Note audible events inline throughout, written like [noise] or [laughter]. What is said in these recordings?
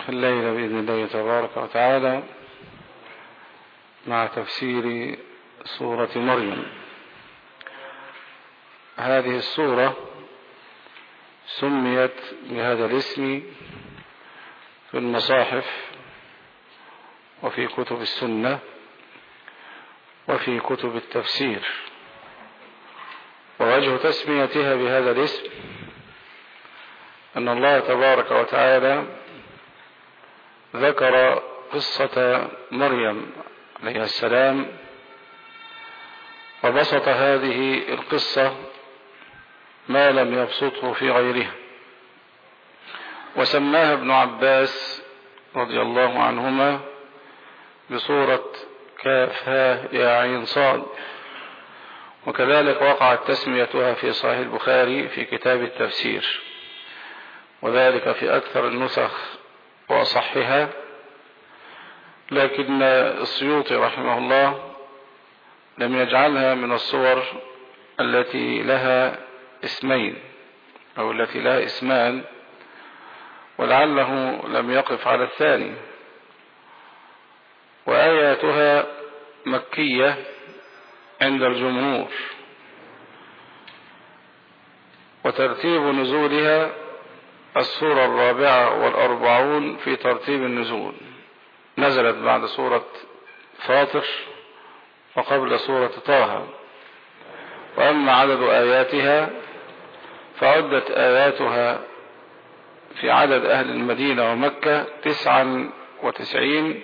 في الليلة بإذن الله تبارك وتعالى مع تفسير سورة مريم. هذه السورة سميت بهذا الاسم في المصاحف وفي كتب السنة وفي كتب التفسير. ووجه تسميتها بهذا الاسم أن الله تبارك وتعالى ذكر قصة مريم عليه السلام وبسط هذه القصة ما لم يبسطه في غيرها وسماها ابن عباس رضي الله عنهما بصورة كاف ها يا عين صاد. وكذلك وقعت تسميتها في صحيح البخاري في كتاب التفسير وذلك في أكثر النسخ. وأصحها لكن السيوطي رحمه الله لم يجعلها من الصور التي لها اسمين أو التي لها اسمان ولعله لم يقف على الثاني. وآياتها مكية عند الجمهور وترتيب نزولها السورة الرابعة والأربعون في ترتيب النزول. نزلت بعد سورة فاطر وقبل سورة طه. وأما عدد آياتها فعدت آياتها في عدد أهل المدينة ومكة تسعا وتسعين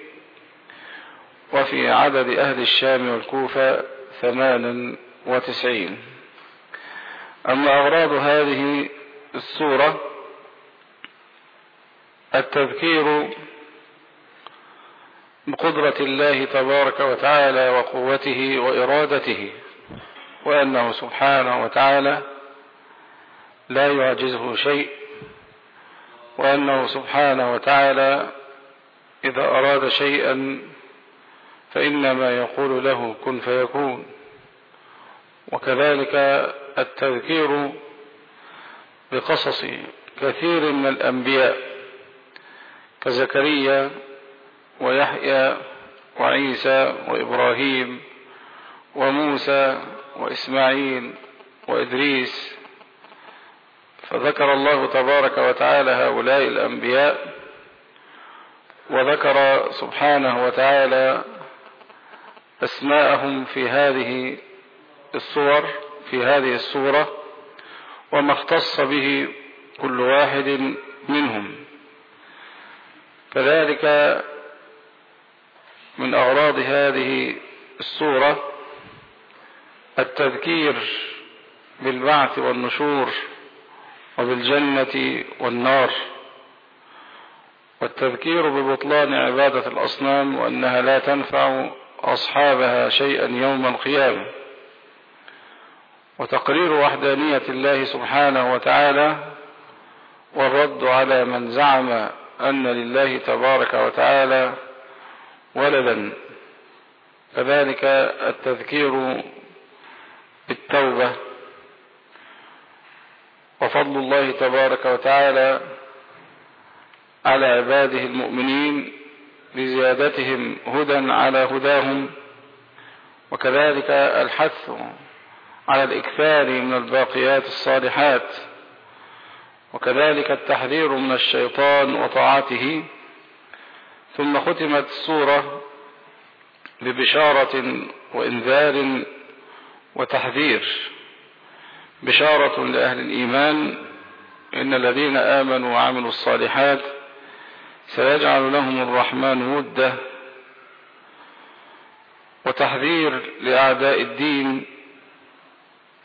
وفي عدد أهل الشام والكوفة ثمانا وتسعين. أما أغراض هذه السورة التذكير بقدرة الله تبارك وتعالى وقوته وإرادته وأنه سبحانه وتعالى لا يعجزه شيء وأنه سبحانه وتعالى إذا أراد شيئا فإنما يقول له كن فيكون. وكذلك التذكير بقصص كثير من الأنبياء كزكريا ويحيى وعيسى وإبراهيم وموسى وإسماعيل وإدريس فذكر الله تبارك وتعالى هؤلاء الأنبياء وذكر سبحانه وتعالى أسماءهم في هذه الصور في هذه السورة وما اختص به كل واحد منهم. كذلك من أغراض هذه السورة التذكير بالبعث والنشور وبالجنة والنار والتذكير ببطلان عبادة الأصنام وأنها لا تنفع أصحابها شيئا يوم القيامة. وتقرير وحدانية الله سبحانه وتعالى والرد على من زعم أن لله تبارك وتعالى ولدا كذلك التذكير بالتوبة. وفضل الله تبارك وتعالى على عباده المؤمنين لزيادتهم هدى على هداهم وكذلك الحث على الإكثار من الباقيات الصالحات. وكذلك التحذير من الشيطان وطاعته. ثم ختمت السورة ببشارة وإنذار وتحذير. بشارة لأهل الإيمان. إن الذين آمنوا وعملوا الصالحات سيجعل لهم الرحمن وده وتحذير لأعداء الدين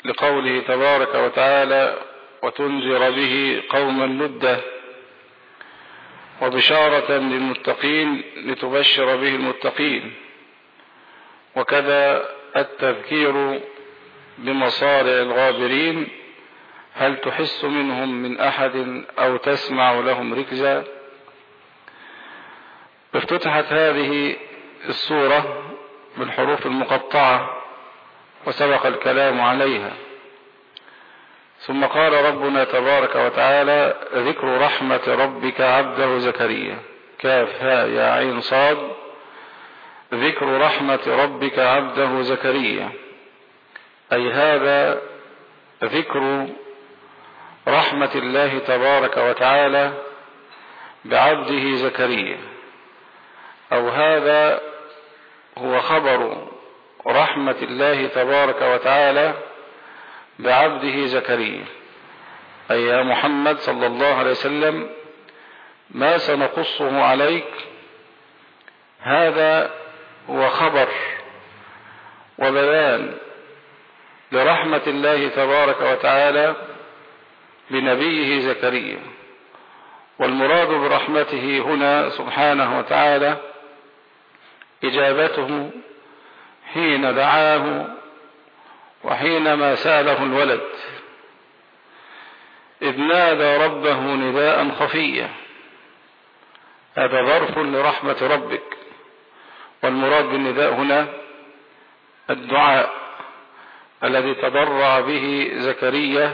لقوله تبارك وتعالى وتنذر به قوما لدا وبشارة للمتقين لتبشر به المتقين. وكذا التذكير بمصارع الغابرين هل تحس منهم من أحد أو تسمع لهم ركزا؟ افتتحت هذه السورة بالحروف المقطعة وسبق الكلام عليها. ثم قال ربنا تبارك وتعالى ذكر رحمة ربك عبده زكريا. كاف هاء يا عين صاد. ذكر رحمة ربك عبده زكريا. أي هذا ذكر رحمة الله تبارك وتعالى بعبده زكريا. أو هذا هو خبر رحمة الله تبارك وتعالى بعبده زكريا. أي يا محمد صلى الله عليه وسلم ما سنقصه عليك؟ هذا هو خبر وبيان لرحمة الله تبارك وتعالى بنبيه زكريا. والمراد برحمته هنا سبحانه وتعالى إجابته حين دعاه وحينما سأله الولد إذ نادى ربه نداء خفيا هذا ظرف لرحمة ربك؟ والمراد بالنداء هنا الدعاء الذي تضرع به زكريا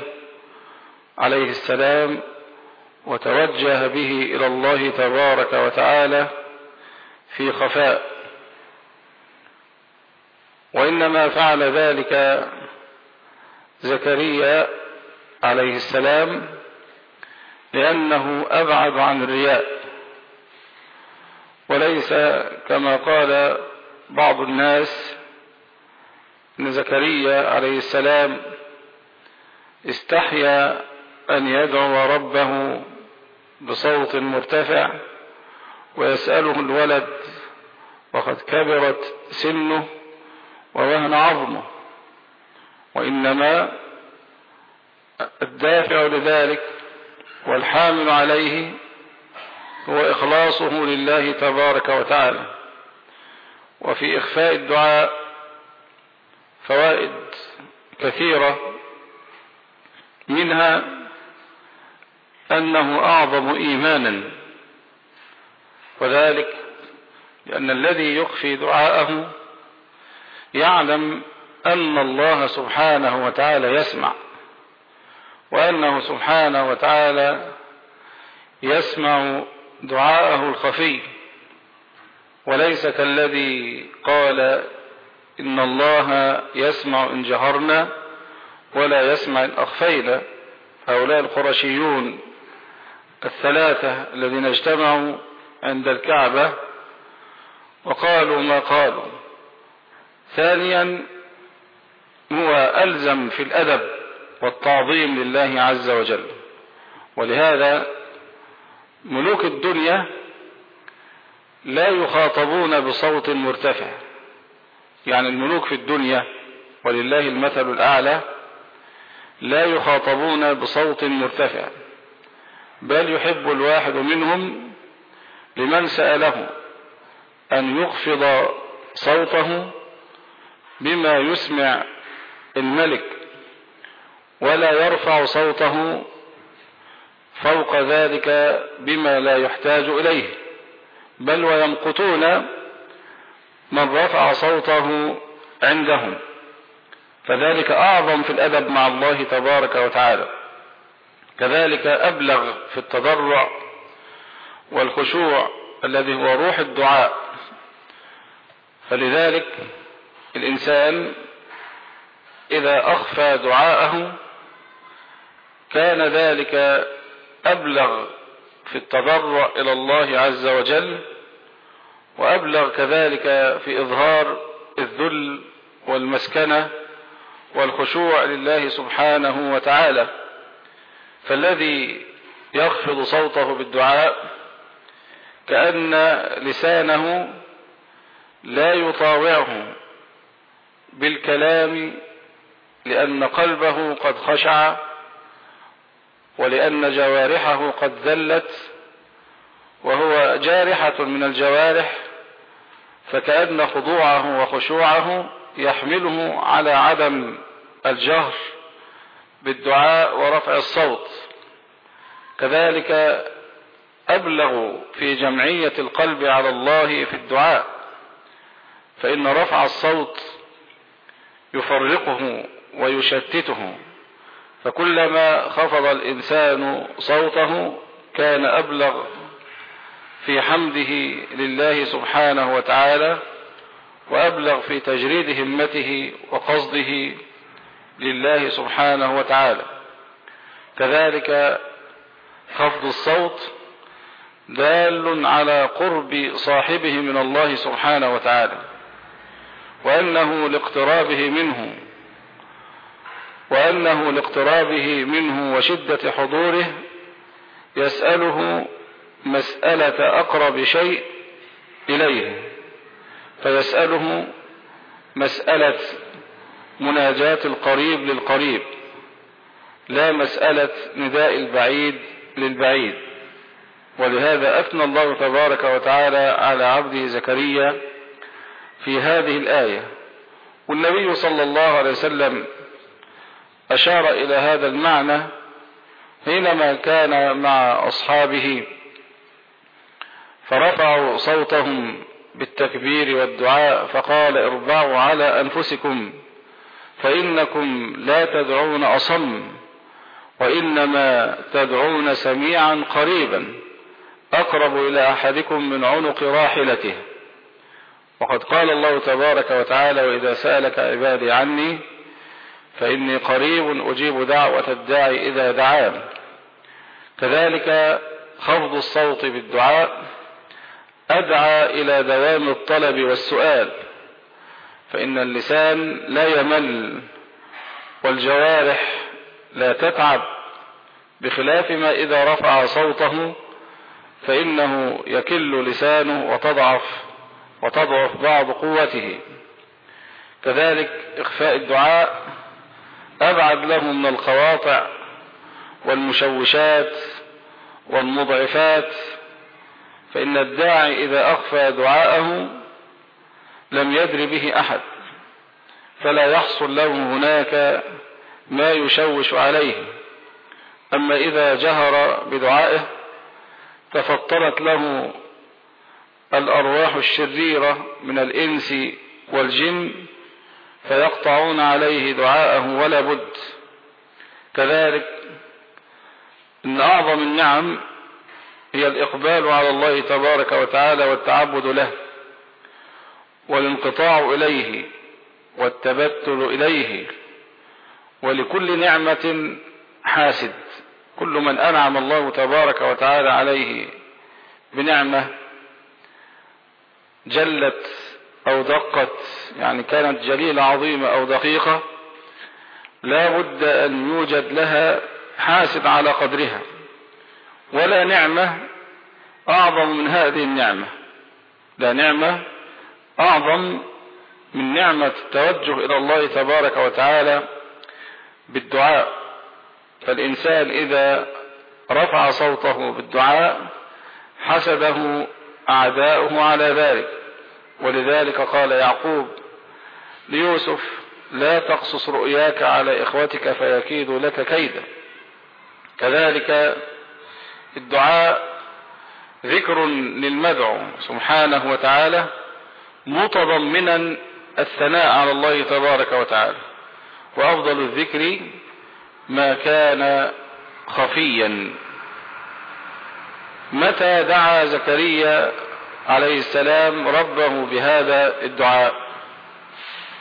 عليه السلام وتوجه به إلى الله تبارك وتعالى في خفاء. وإنما فعل ذلك زكريا عليه السلام لأنه أبعد عن الرياء. وليس كما قال بعض الناس إن زكريا عليه السلام استحيا أن يدعو ربه بصوت مرتفع ويسأله الولد وقد كبرت سنه ووهن عظمه. وإنما الدافع لذلك والحامل عليه هو إخلاصه لله تبارك وتعالى. وفي إخفاء الدعاء فوائد كثيرة منها أنه أعظم إيمانا وذلك لأن الذي يخفي دعاءه يعلم أن الله سبحانه وتعالى يسمع وأنه سبحانه وتعالى يسمع دعاءه الخفي. وليس كالذي قال إن الله يسمع إن جهرنا ولا يسمع إن أخفينا. هؤلاء القرشيون الثلاثة الذين اجتمعوا عند الكعبة وقالوا ما قالوا. ثانيا هو ألزم في الأدب والتعظيم لله عز وجل. ولهذا ملوك الدنيا لا يخاطبون بصوت مرتفع. يعني الملوك في الدنيا ولله المثل الأعلى لا يخاطبون بصوت مرتفع بل يحب الواحد منهم لمن سأله أن يخفض صوته بما يسمع الملك ولا يرفع صوته فوق ذلك بما لا يحتاج إليه بل ويمقتون من رفع صوته عندهم. فذلك أعظم في الأدب مع الله تبارك وتعالى. كذلك أبلغ في التضرع والخشوع الذي هو روح الدعاء. فلذلك الإنسان إذا أخفى دعاءه كان ذلك أبلغ في التضرع إلى الله عز وجل وأبلغ كذلك في إظهار الذل والمسكنة والخشوع لله سبحانه وتعالى. فالذي يخفض صوته بالدعاء كأن لسانه لا يطاوعه بالكلام لأن قلبه قد خشع ولأن جوارحه قد ذلت وهو جارحة من الجوارح فكأن خضوعه وخشوعه يحمله على عدم الجهر بالدعاء ورفع الصوت. كذلك أبلغ في جمعية القلب على الله في الدعاء فإن رفع الصوت يفرقه ويشتته. فكلما خفض الإنسان صوته كان أبلغ في حمده لله سبحانه وتعالى وأبلغ في تجريد همته وقصده لله سبحانه وتعالى. كذلك خفض الصوت دال على قرب صاحبه من الله سبحانه وتعالى. وأنه لاقترابه منه وأنه لاقترابه منه وشدة حضوره يسأله مسألة أقرب شيء إليه فيسأله مسألة مناجاة القريب للقريب لا مسألة نداء البعيد للبعيد. ولهذا أثنى الله تبارك وتعالى على عبده زكريا في هذه الآية. والنبي صلى الله عليه وسلم أشار إلى هذا المعنى حينما كان مع أصحابه فرفعوا صوتهم بالتكبير والدعاء فقال اربعوا على أنفسكم فإنكم لا تدعون أصم وإنما تدعون سميعا قريبا أقرب إلى أحدكم من عنق راحلته. وقد قال الله تبارك وتعالى وإذا سألك عبادي عني فإني قريب أجيب دعوة الداعي إذا دعان كذلك خفض الصوت بالدعاء أدعى إلى دوام الطلب والسؤال فإن اللسان لا يمل والجوارح لا تتعب بخلاف ما إذا رفع صوته فإنه يكل لسانه وتضعف. وتضعف بعض قوته. كذلك إخفاء الدعاء أبعد له من القواطع والمشوشات والمضعفات فإن الداعي إذا أخفى دعاءه لم يدر به أحد فلا يحصل له هناك ما يشوش عليه. أما إذا جهر بدعائه تفطرت له الأرواح الشريرة من الإنس والجن فيقطعون عليه دعاءه ولا بد. كذلك إن أعظم النعم هي الإقبال على الله تبارك وتعالى والتعبد له والانقطاع إليه والتبتل إليه ولكل نعمة حاسد. كل من أنعم الله تبارك وتعالى عليه بنعمة جلت أو دقت يعني كانت جليلة عظيمة أو دقيقة لا بد أن يوجد لها حاسد على قدرها. ولا نعمة أعظم من هذه النعمة. لا نعمة أعظم من نعمة التوجه إلى الله تبارك وتعالى بالدعاء. فالإنسان إذا رفع صوته بالدعاء حسبه أعداؤه على ذلك. ولذلك قال يعقوب ليوسف لا تقصص رؤياك على إخوتك فيكيدوا لك كيدا. كذلك الدعاء ذكر للمدعو سبحانه وتعالى متضمنا الثناء على الله تبارك وتعالى وأفضل الذكر ما كان خفيا. متى دعا زكريا عليه السلام ربه بهذا الدعاء.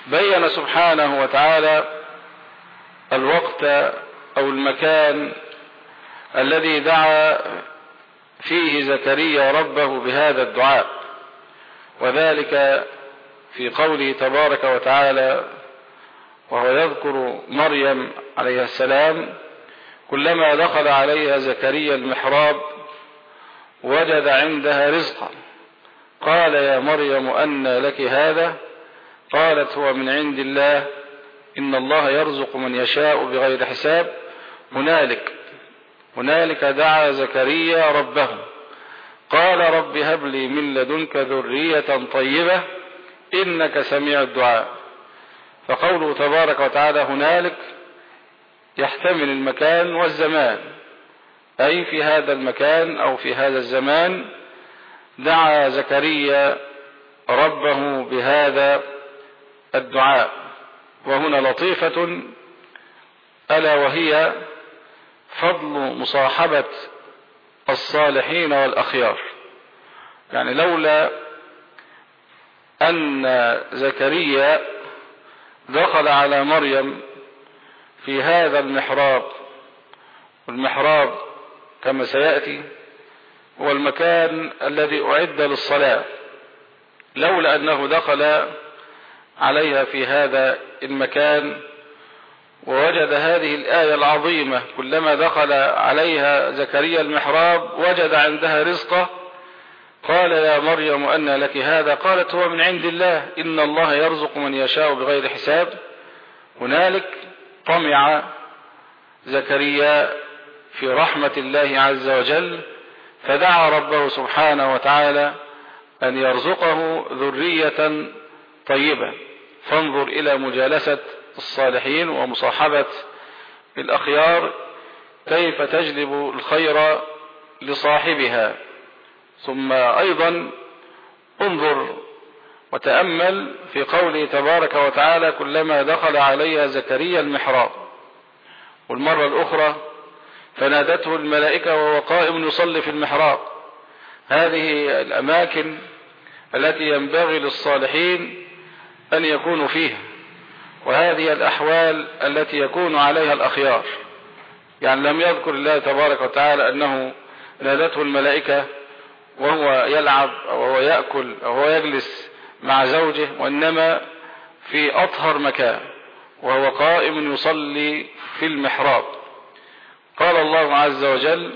بين سبحانه وتعالى الوقت أو المكان الذي دعا فيه زكريا ربه بهذا الدعاء. وذلك في قوله تبارك وتعالى وهو يذكر مريم عليه السلام كلما دخل عليها زكريا المحراب وجد عندها رزقا. قال يا مريم أن لك هذا؟ قالت هو من عند الله إن الله يرزق من يشاء بغير حساب. هنالك هنالك دعا زكريا ربه. قال رب هب لي من لدنك ذرية طيبة إنك سميع الدعاء. فقوله تبارك وتعالى هنالك يحتمل المكان والزمان أي في هذا المكان أو في هذا الزمان دعا زكريا ربه بهذا الدعاء. وهنا لطيفة ألا وهي فضل مصاحبة الصالحين والأخيار. يعني لولا أن زكريا دخل على مريم في هذا المحراب والمحراب كما سيأتي هو المكان الذي أعد للصلاة لولا أنه دخل عليها في هذا المكان ووجد هذه الآية العظيمة كلما دخل عليها زكريا المحراب وجد عندها رزقه قال يا مريم أن لك هذا قالت هو من عند الله إن الله يرزق من يشاء بغير حساب. هنالك طمع زكريا في رحمة الله عز وجل فدعا ربه سبحانه وتعالى أن يرزقه ذرية طيبة. فانظر إلى مجالسة الصالحين ومصاحبة الأخيار كيف تجلب الخير لصاحبها. ثم أيضا انظر وتأمل في قوله تبارك وتعالى كلما دخل عليها زكريا المحراب. والمرة الأخرى فنادته الملائكة وهو قائم يصلي في المحراب. هذه الأماكن التي ينبغي للصالحين أن يكونوا فيها وهذه الأحوال التي يكون عليها الأخيار. يعني لم يذكر الله تبارك وتعالى أنه نادته الملائكة وهو يلعب أو هو يأكل أو هو يجلس مع زوجه وإنما في أطهر مكان وهو قائم يصلي في المحراب. قال الله عز وجل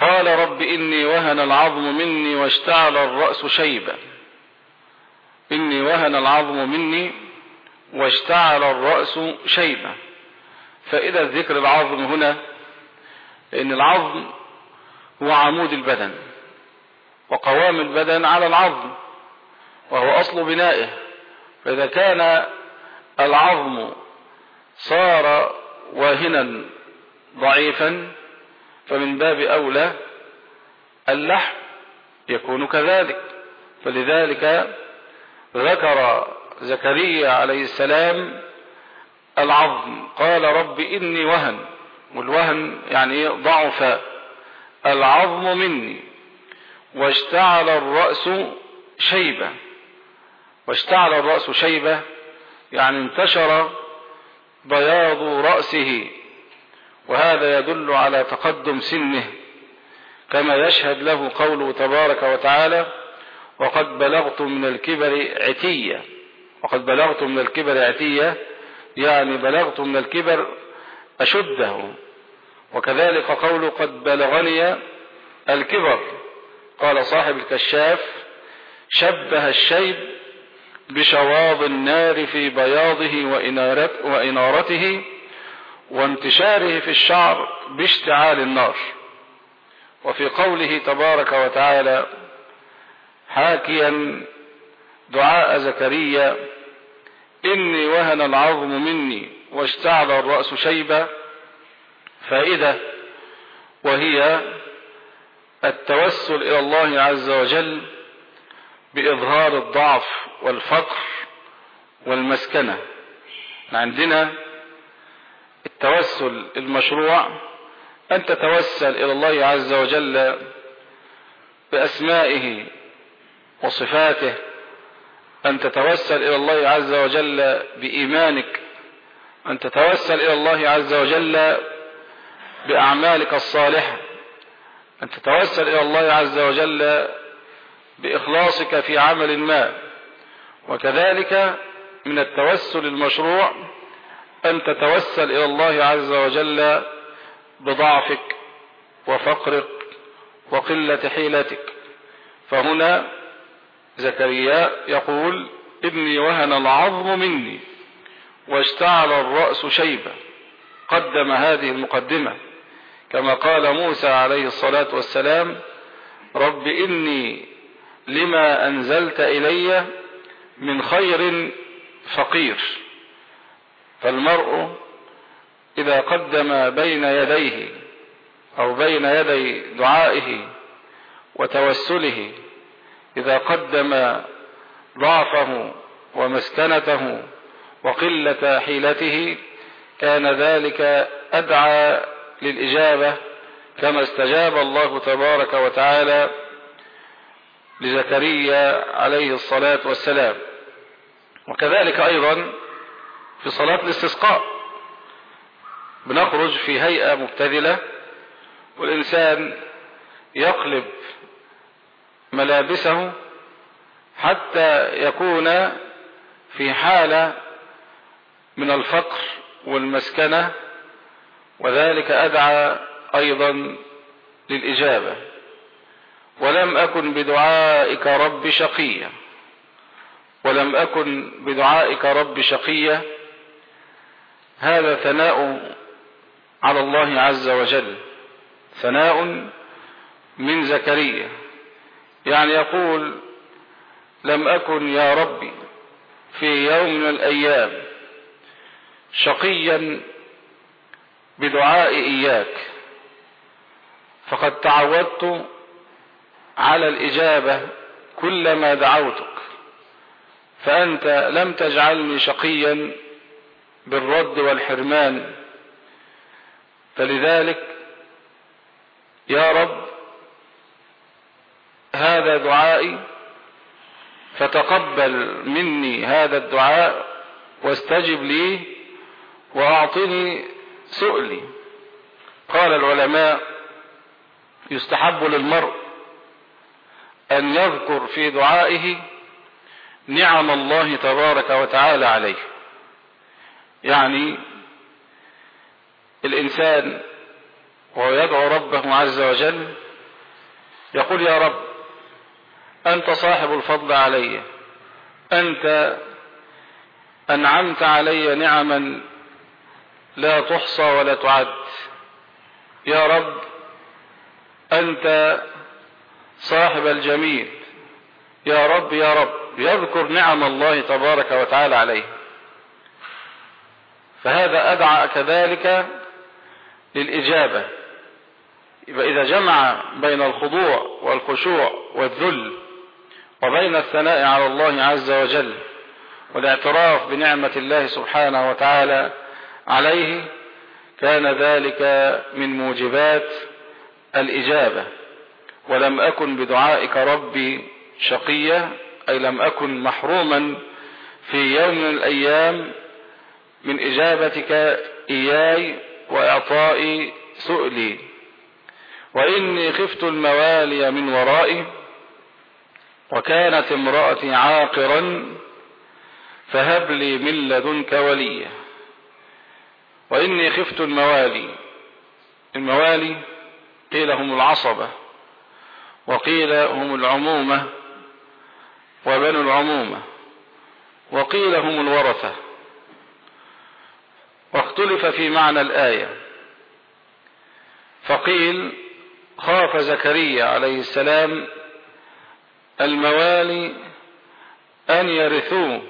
قال رب إني وهن العظم مني واشتعل الرأس شيبا. إني وهن العظم مني واشتعل الرأس شيبا. فإذا ذكر العظم هنا لأن العظم هو عمود البدن وقوام البدن على العظم وهو أصل بنائه. فإذا كان العظم صار واهنا ضعيفا فمن باب أولى اللحم يكون كذلك. فلذلك ذكر زكريا عليه السلام العظم قال رب إني وهن والوهن يعني ضعف العظم مني واشتعل الرأس شيبة. واشتعل الرأس شيبة يعني انتشر بياض رأسه. وهذا يدل على تقدم سنه كما يشهد له قوله تبارك وتعالى وقد بلغت من الكبر عتية. وقد بلغت من الكبر عتية يعني بلغت من الكبر أشده. وكذلك قوله قد بلغني الكبر. قال صاحب الكشاف شبه الشيب بشواظ النار في بياضه وإنارته وانتشاره في الشعر باشتعال النار. وفي قوله تبارك وتعالى حاكيا دعاء زكريا إني وهن العظم مني واشتعل الرأس شيبا. فائدة وهي التوسل إلى الله عز وجل بإظهار الضعف والفقر والمسكنة. عندنا التوسل المشروع أن تتوسل إلى الله عز وجل بأسمائه وصفاته أن تتوسل إلى الله عز وجل بإيمانك أن تتوسل إلى الله عز وجل بأعمالك الصالحة أن تتوسل إلى الله عز وجل بإخلاصك في عمل ما وكذلك من التوسل المشروع أن تتوسل إلى الله عز وجل بضعفك وفقرك وقلة حيلتك. فهنا زكريا يقول ابني وهن العظم مني واشتعل الرأس شيبا قدم هذه المقدمة. كما قال موسى عليه الصلاة والسلام رب إني لما أنزلت إلي من خير فقير. فالمرء إذا قدم بين يديه أو بين يدي دعائه وتوسله إذا قدم ضعفه ومسكنته وقلة حيلته كان ذلك أدعى للإجابة كما استجاب الله تبارك وتعالى لزكريا عليه الصلاة والسلام. وكذلك أيضا في صلاة الاستسقاء. بنخرج في هيئة مبتذلة والإنسان يقلب ملابسه حتى يكون في حالة من الفقر والمسكنة وذلك أدعى أيضا للإجابة. ولم أكن بدعائك رب شقيا ولم أكن بدعائك رب شقيا هذا ثناء على الله عز وجل. ثناء من زكريا. يعني يقول لم أكن يا ربي في يوم من الأيام شقيا بدعاء إياك فقد تعودت على الإجابة كلما دعوتك فأنت لم تجعلني شقيا بالرد والحرمان. فلذلك يا رب هذا دعائي فتقبل مني هذا الدعاء واستجب لي وأعطني سؤلي. قال العلماء يستحب للمرء أن يذكر في دعائه نعم الله تبارك وتعالى عليه. يعني الإنسان وهو يدعو ربه عز وجل يقول يا رب أنت صاحب الفضل علي أنت أنعمت علي نعما لا تحصى ولا تعد. يا رب أنت صاحب الجميل. يا رب يا رب يذكر نعم الله تبارك وتعالى عليه. فهذا أدعى كذلك للإجابة. إذا جمع بين الخضوع والخشوع والذل وبين الثناء على الله عز وجل والاعتراف بنعمة الله سبحانه وتعالى عليه كان ذلك من موجبات الإجابة. ولم أكن بدعائك ربي شقيا أي لم أكن محروما في يوم من الأيام من إجابتك إياي وإعطائي سؤلي. وإني خفت الموالي من ورائي وكانت امرأتي عاقرا فهب لي من لدنك وليا. وإني خفت الموالي الموالي قيل هم العصبة وقيل هم العمومة وبنو العمومة وقيل هم الورثة. واختلف في معنى الآية. فقيل خاف زكريا عليه السلام الموالي أن يرثوه.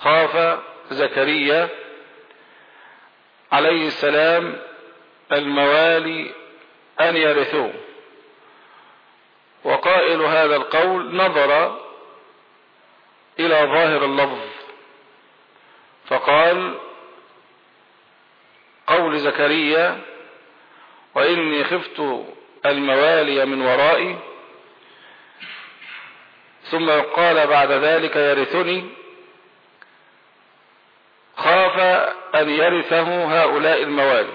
خاف زكريا عليه السلام الموالي أن يرثوه. وقائل هذا القول نظر إلى ظاهر اللفظ فقال قول زكريا وإني خفت الموالي من ورائي. ثم قال بعد ذلك يرثني. خاف أن يرثه هؤلاء الموالي.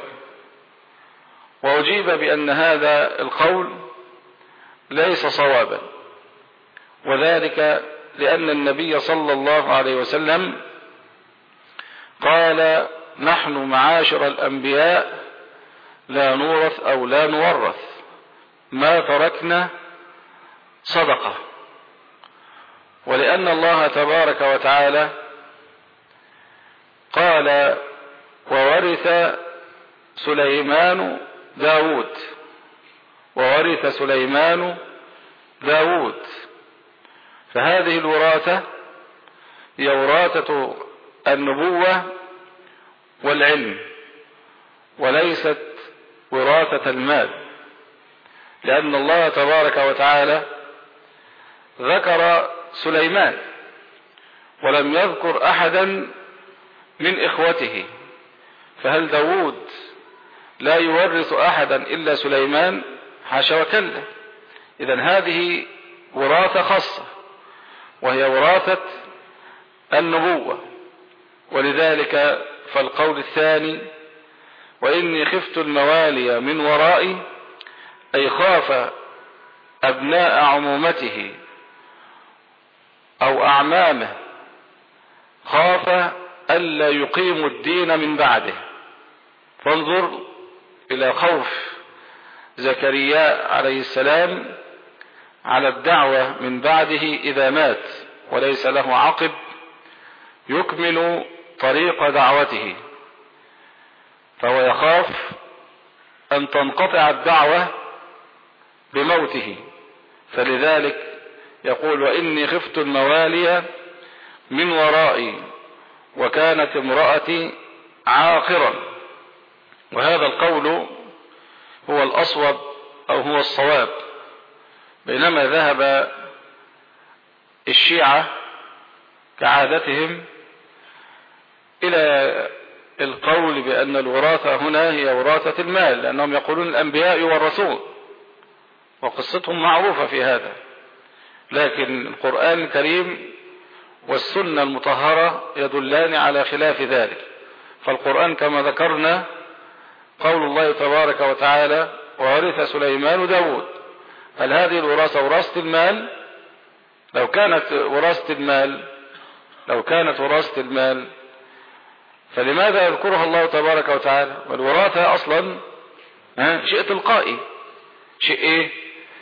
وأجيب بأن هذا القول ليس صوابا. وذلك لأن النبي صلى الله عليه وسلم قال نحن معاشر الأنبياء لا نورث أو لا نورث. ما تركنا صدقة. ولأن الله تبارك وتعالى قال وورث سليمان داود. وورث سليمان داود. فهذه الوراثة هي وراثة النبوة والعلم وليست وراثة المال لأن الله تبارك وتعالى ذكر سليمان ولم يذكر أحدا من إخوته فهل داود لا يورث أحدا إلا سليمان؟ حاشا وكلا. إذا هذه وراثة خاصة وهي وراثة النبوة ولذلك فالقول الثاني وإني خفت الموالي من ورائي أي خاف أبناء عمومته أو أعمامه خاف ألا يقيموا الدين من بعده. فانظر إلى خوف زكريا عليه السلام على الدعوة من بعده إذا مات وليس له عقب يكمل طريق دعوته. فهو يخاف أن تنقطع الدعوة بموته. فلذلك يقول وإني خفت الموالي من ورائي وكانت امرأتي عاقرا. وهذا القول هو الأصوب أو هو الصواب. بينما ذهب الشيعة كعادتهم إلى القول بأن الوراثة هنا هي وراثة المال لأنهم يقولون الأنبياء يورثون وقصتهم معروفة في هذا. لكن القرآن الكريم والسنة المطهرة يدلان على خلاف ذلك. فالقرآن كما ذكرنا قول الله تبارك وتعالى وورث سليمان داود هل هذه الوراثة وراثة المال؟ لو كانت وراثة المال لو كانت وراثة المال فلماذا يذكرها الله تبارك وتعالى؟ والوراثة أصلا شيء تلقائي. شيء إيه؟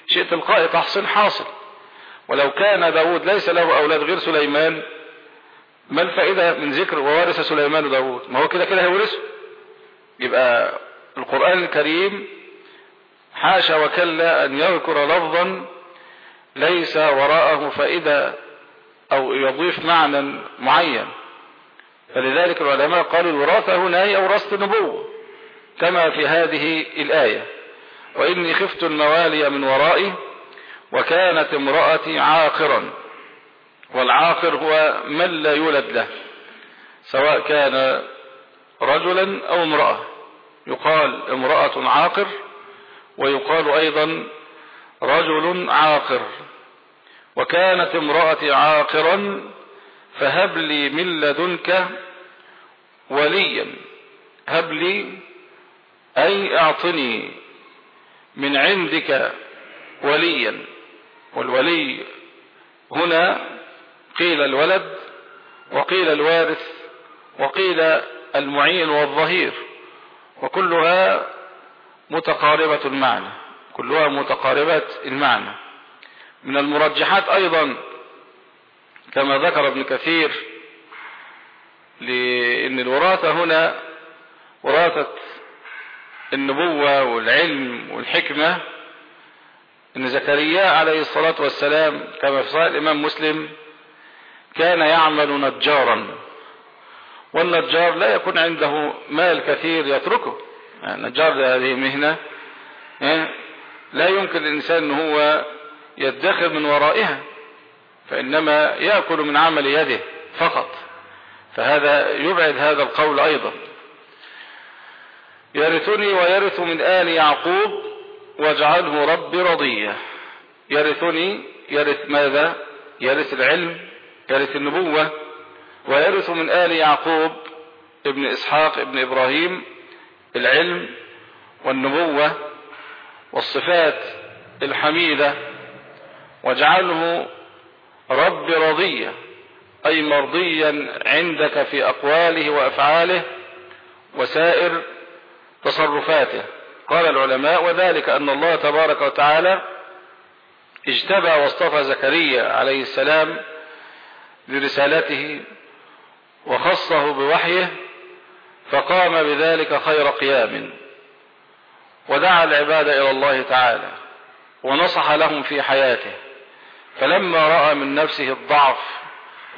شيء تلقائي تحصيل حاصل. ولو كان داود ليس له أولاد غير سليمان ما الفائدة من ذكر ووارث سليمان داود ما هو كده كده هيورثه. يبقى القرآن الكريم حاشا وكلا أن يذكر لفظا ليس وراءه فائدة أو يضيف معنى معين. فلذلك العلماء قالوا الوراثة هنا هي وراثة النبوة كما في هذه الآية. وإني خفت الموالي من ورائي وكانت امرأتي عاقرا والعاقر هو من لا يولد له سواء كان رجلا أو امرأة. يقال امرأة عاقر ويقال أيضا رجل عاقر. وكانت امرأتي عاقرا فهب لي من لدنك وليا هب لي أي أعطني من عندك وليا. والولي هنا قيل الولد وقيل الوارث وقيل المعين والظهير وكلها متقاربة المعنى كلها متقاربة المعنى. من المرجحات أيضا كما ذكر ابن كثير لأن الوراثة هنا وراثة النبوة والعلم والحكمة إن زكريا عليه الصلاة والسلام كما في صحيح الإمام مسلم كان يعمل نجارا والنجار لا يكون عنده مال كثير يتركه. يعني النجار هذه مهنة لا يمكن الإنسان إن هو يدخر من ورائها فإنما يأكل من عمل يده فقط. فهذا يبعد هذا القول أيضا. يرثني ويرث من آل يعقوب واجعله ربي رضية. يرثني يرث ماذا؟ يرث العلم يرث النبوة. ويرث من آل يعقوب ابن إسحاق ابن إبراهيم العلم والنبوة والصفات الحميدة. واجعله رب رضية. أي مرضيا عندك في أقواله وأفعاله وسائر تصرفاته. قال العلماء وذلك أن الله تبارك وتعالى اجتبى واصطفى زكريا عليه السلام لرسالته وخصه بوحيه فقام بذلك خير قيام. ودعا العباد إلى الله تعالى ونصح لهم في حياته. فلما رأى من نفسه الضعف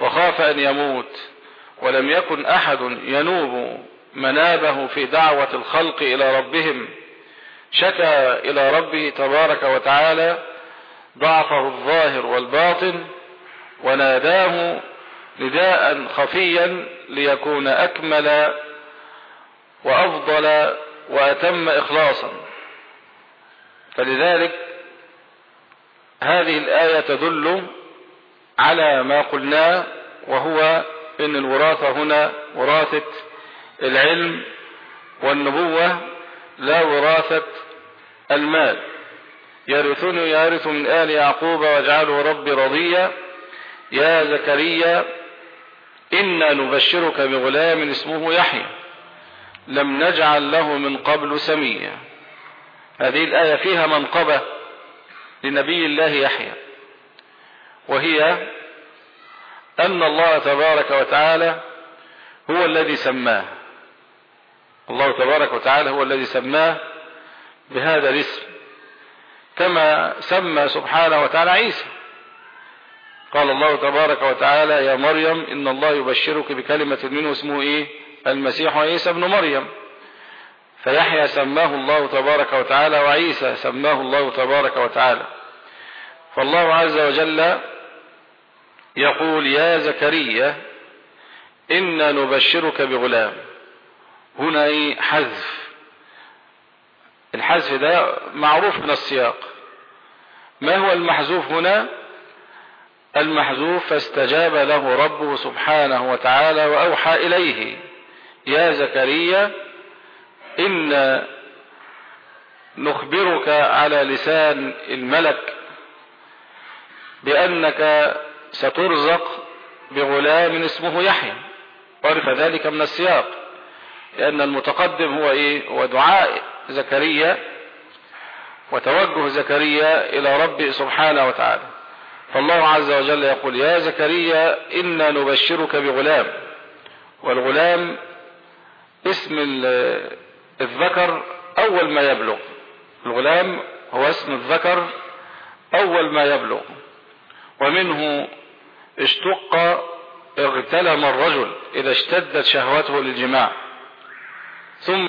وخاف أن يموت ولم يكن أحد ينوب منابه في دعوة الخلق إلى ربهم. شكى إلى ربه تبارك وتعالى ضعفه الظاهر والباطن وناداه نداء خفيا ليكون أكمل وأفضل وأتم إخلاصا. فلذلك هذه الآية تدل على ما قلناه وهو إن الوراثة هنا وراثة العلم والنبوة لا وراثة المال. يرثني يرث من آل يعقوب واجعله ربي رضيا. يا زكريا إنا نبشرك بغلام اسمه يحيى. لم نجعل له من قبل سميا. هذه الآية فيها منقبة لنبي الله يحيى. وهي أن الله تبارك وتعالى هو الذي سماه. الله تبارك وتعالى هو الذي سماه بهذا الاسم كما سمى سبحانه وتعالى عيسى. قال الله تبارك وتعالى يا مريم إن الله يبشرك بكلمة منه اسمه إيه؟ المسيح عيسى ابن مريم. فيحيى سماه الله تبارك وتعالى وعيسى سماه الله تبارك وتعالى. فالله عز وجل يقول يا زكريا إنا نبشرك بغلام. هنا إيه؟ حذف. الحذف ده معروف من السياق. ما هو المحذوف هنا؟ المحذوف فاستجاب له ربه سبحانه وتعالى وأوحى إليه. يا زكريا إن نخبرك على لسان الملك بأنك سترزق بغلام اسمه يحيى. عرف ذلك من السياق لأن المتقدم هو إيه؟ هو دعاء زكريا وتوجه زكريا إلى ربه سبحانه وتعالى. فالله عز وجل يقول يا زكريا إنا نبشرك بغلام. والغلام اسم الذكر أول ما يبلغ. الغلام هو اسم الذكر أول ما يبلغ. ومنه اشتق اغتلم الرجل إذا اشتدت شهوته للجماع. ثم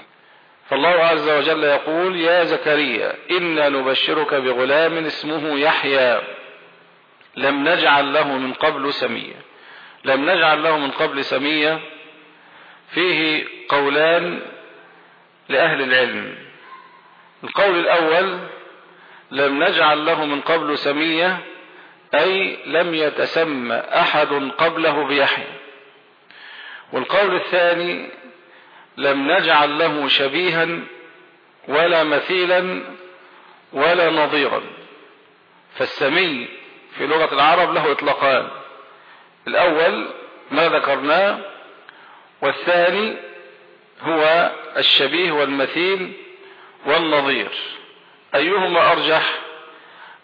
فالله عز وجل يقول يا زكريا إنا نبشرك بغلام اسمه يحيى. لم نجعل له من قبل سميا لم نجعل له من قبل سميا فيه قولان لأهل العلم. القول الأول لم نجعل له من قبل سمية. أي لم يتسمى أحد قبله بيحيى. والقول الثاني لم نجعل له شبيها ولا مثيلا ولا نظيرا. فالسمي في لغة العرب له إطلاقان. الأول ما ذكرناه والثاني هو الشبيه والمثيل والنظير. أيهما أرجح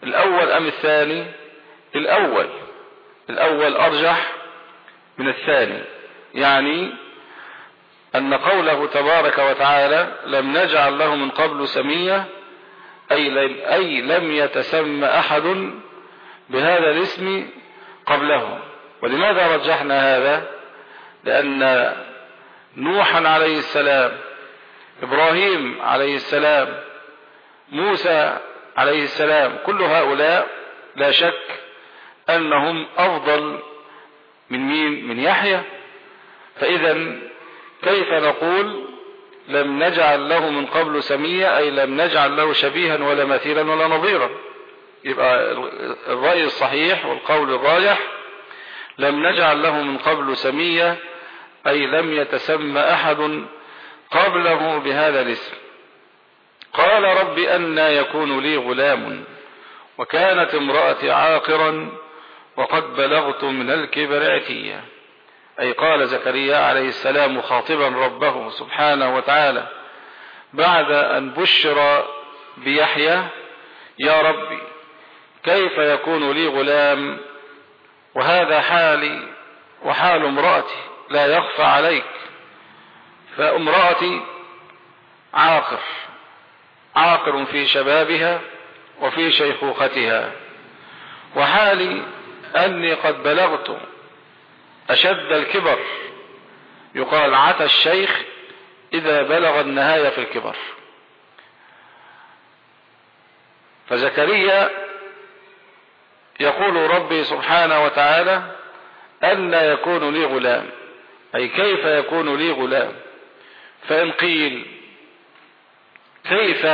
الأول أم الثاني؟ الأول الأول أرجح من الثاني. يعني أن قوله تبارك وتعالى لم نجعل له من قبل سمية أي لم يتسمى أحد بهذا الاسم قبله. ولماذا رجحنا هذا؟ لأن نوحا عليه السلام إبراهيم عليه السلام موسى عليه السلام كل هؤلاء لا شك أنهم أفضل من مين؟ من يحيى. فإذا كيف نقول لم نجعل له من قبل سمية أي لم نجعل له شبيها ولا مثيلا ولا نظيرا. يبقى الرأي الصحيح والقول الراجح لم نجعل له من قبل سمية أي لم يتسمى أحد قبله بهذا الاسم. قال رب أنا يكون لي غلام وكانت امرأتي عاقرا وقد بلغت من الكبر عتيا. أي قال زكريا عليه السلام مخاطبا ربه سبحانه وتعالى بعد أن بشر بيحيى يا ربي كيف يكون لي غلام وهذا حالي وحال امرأتي لا يخفى عليك؟ فامرأتي عاقر عاقر في شبابها وفي شيخوختها وحالي أني قد بلغت أشد الكبر. يقال عتى الشيخ إذا بلغ النهاية في الكبر. فزكريا يقول ربي سبحانه وتعالى أن يكون لي غلام. أي كيف يكون لي غلام؟ فإن قيل كيف؟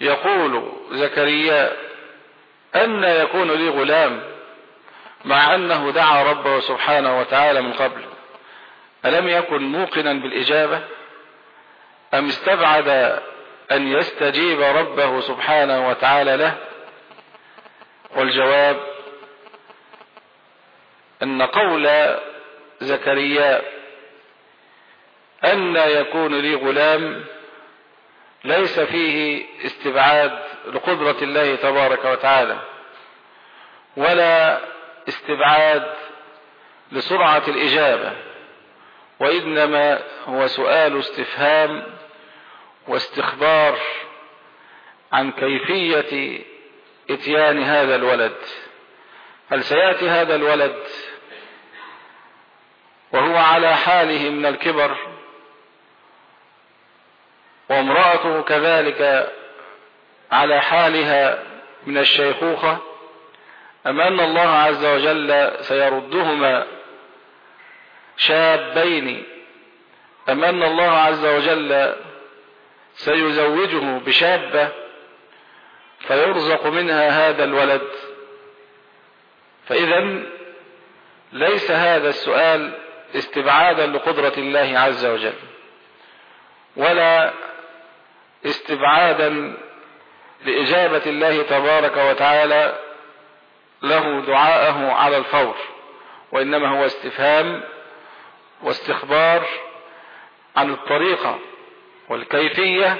يقول زكريا أن يكون لي غلام مع أنه دعا ربه سبحانه وتعالى من قبل. ألم يكن موقنا بالإجابة؟ أم استبعد أن يستجيب ربه سبحانه وتعالى له؟ والجواب أن قول زكريا أن يكون لي غلام ليس فيه استبعاد لقدرة الله تبارك وتعالى ولا استبعاد لسرعة الإجابة وإنما هو سؤال استفهام واستخبار عن كيفية إتيان هذا الولد. هل سيأتي هذا الولد وهو على حاله من الكبر وامرأته كذلك على حالها من الشيخوخة أم أن الله عز وجل سيردهما شابين أم أن الله عز وجل سيزوجه بشابة فيرزق منها هذا الولد. فإذا ليس هذا السؤال استبعادا لقدرة الله عز وجل ولا استبعادا لإجابة الله تبارك وتعالى له دعاءه على الفور وإنما هو استفهام واستخبار عن الطريقة والكيفية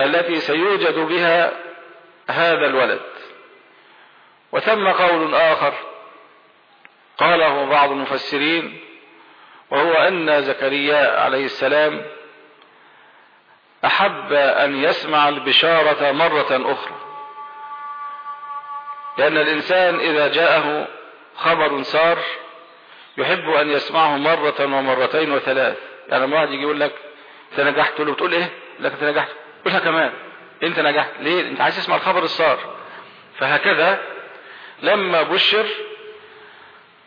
التي سيوجد بها هذا الولد. وثم قول آخر قاله بعض المفسرين وهو أن زكريا عليه السلام أحب أن يسمع البشارة مرة أخرى. لأن الإنسان إذا جاءه خبر سار يحب أن يسمعه مرة ومرتين وثلاث. يعني واحد يجي يقول لك أنت نجحت. له بتقول إيه؟ لك أنت نجحت. قولها كمان أنت نجحت. ليه؟ أنت عايز تسمع الخبر السار. فهكذا لما بشر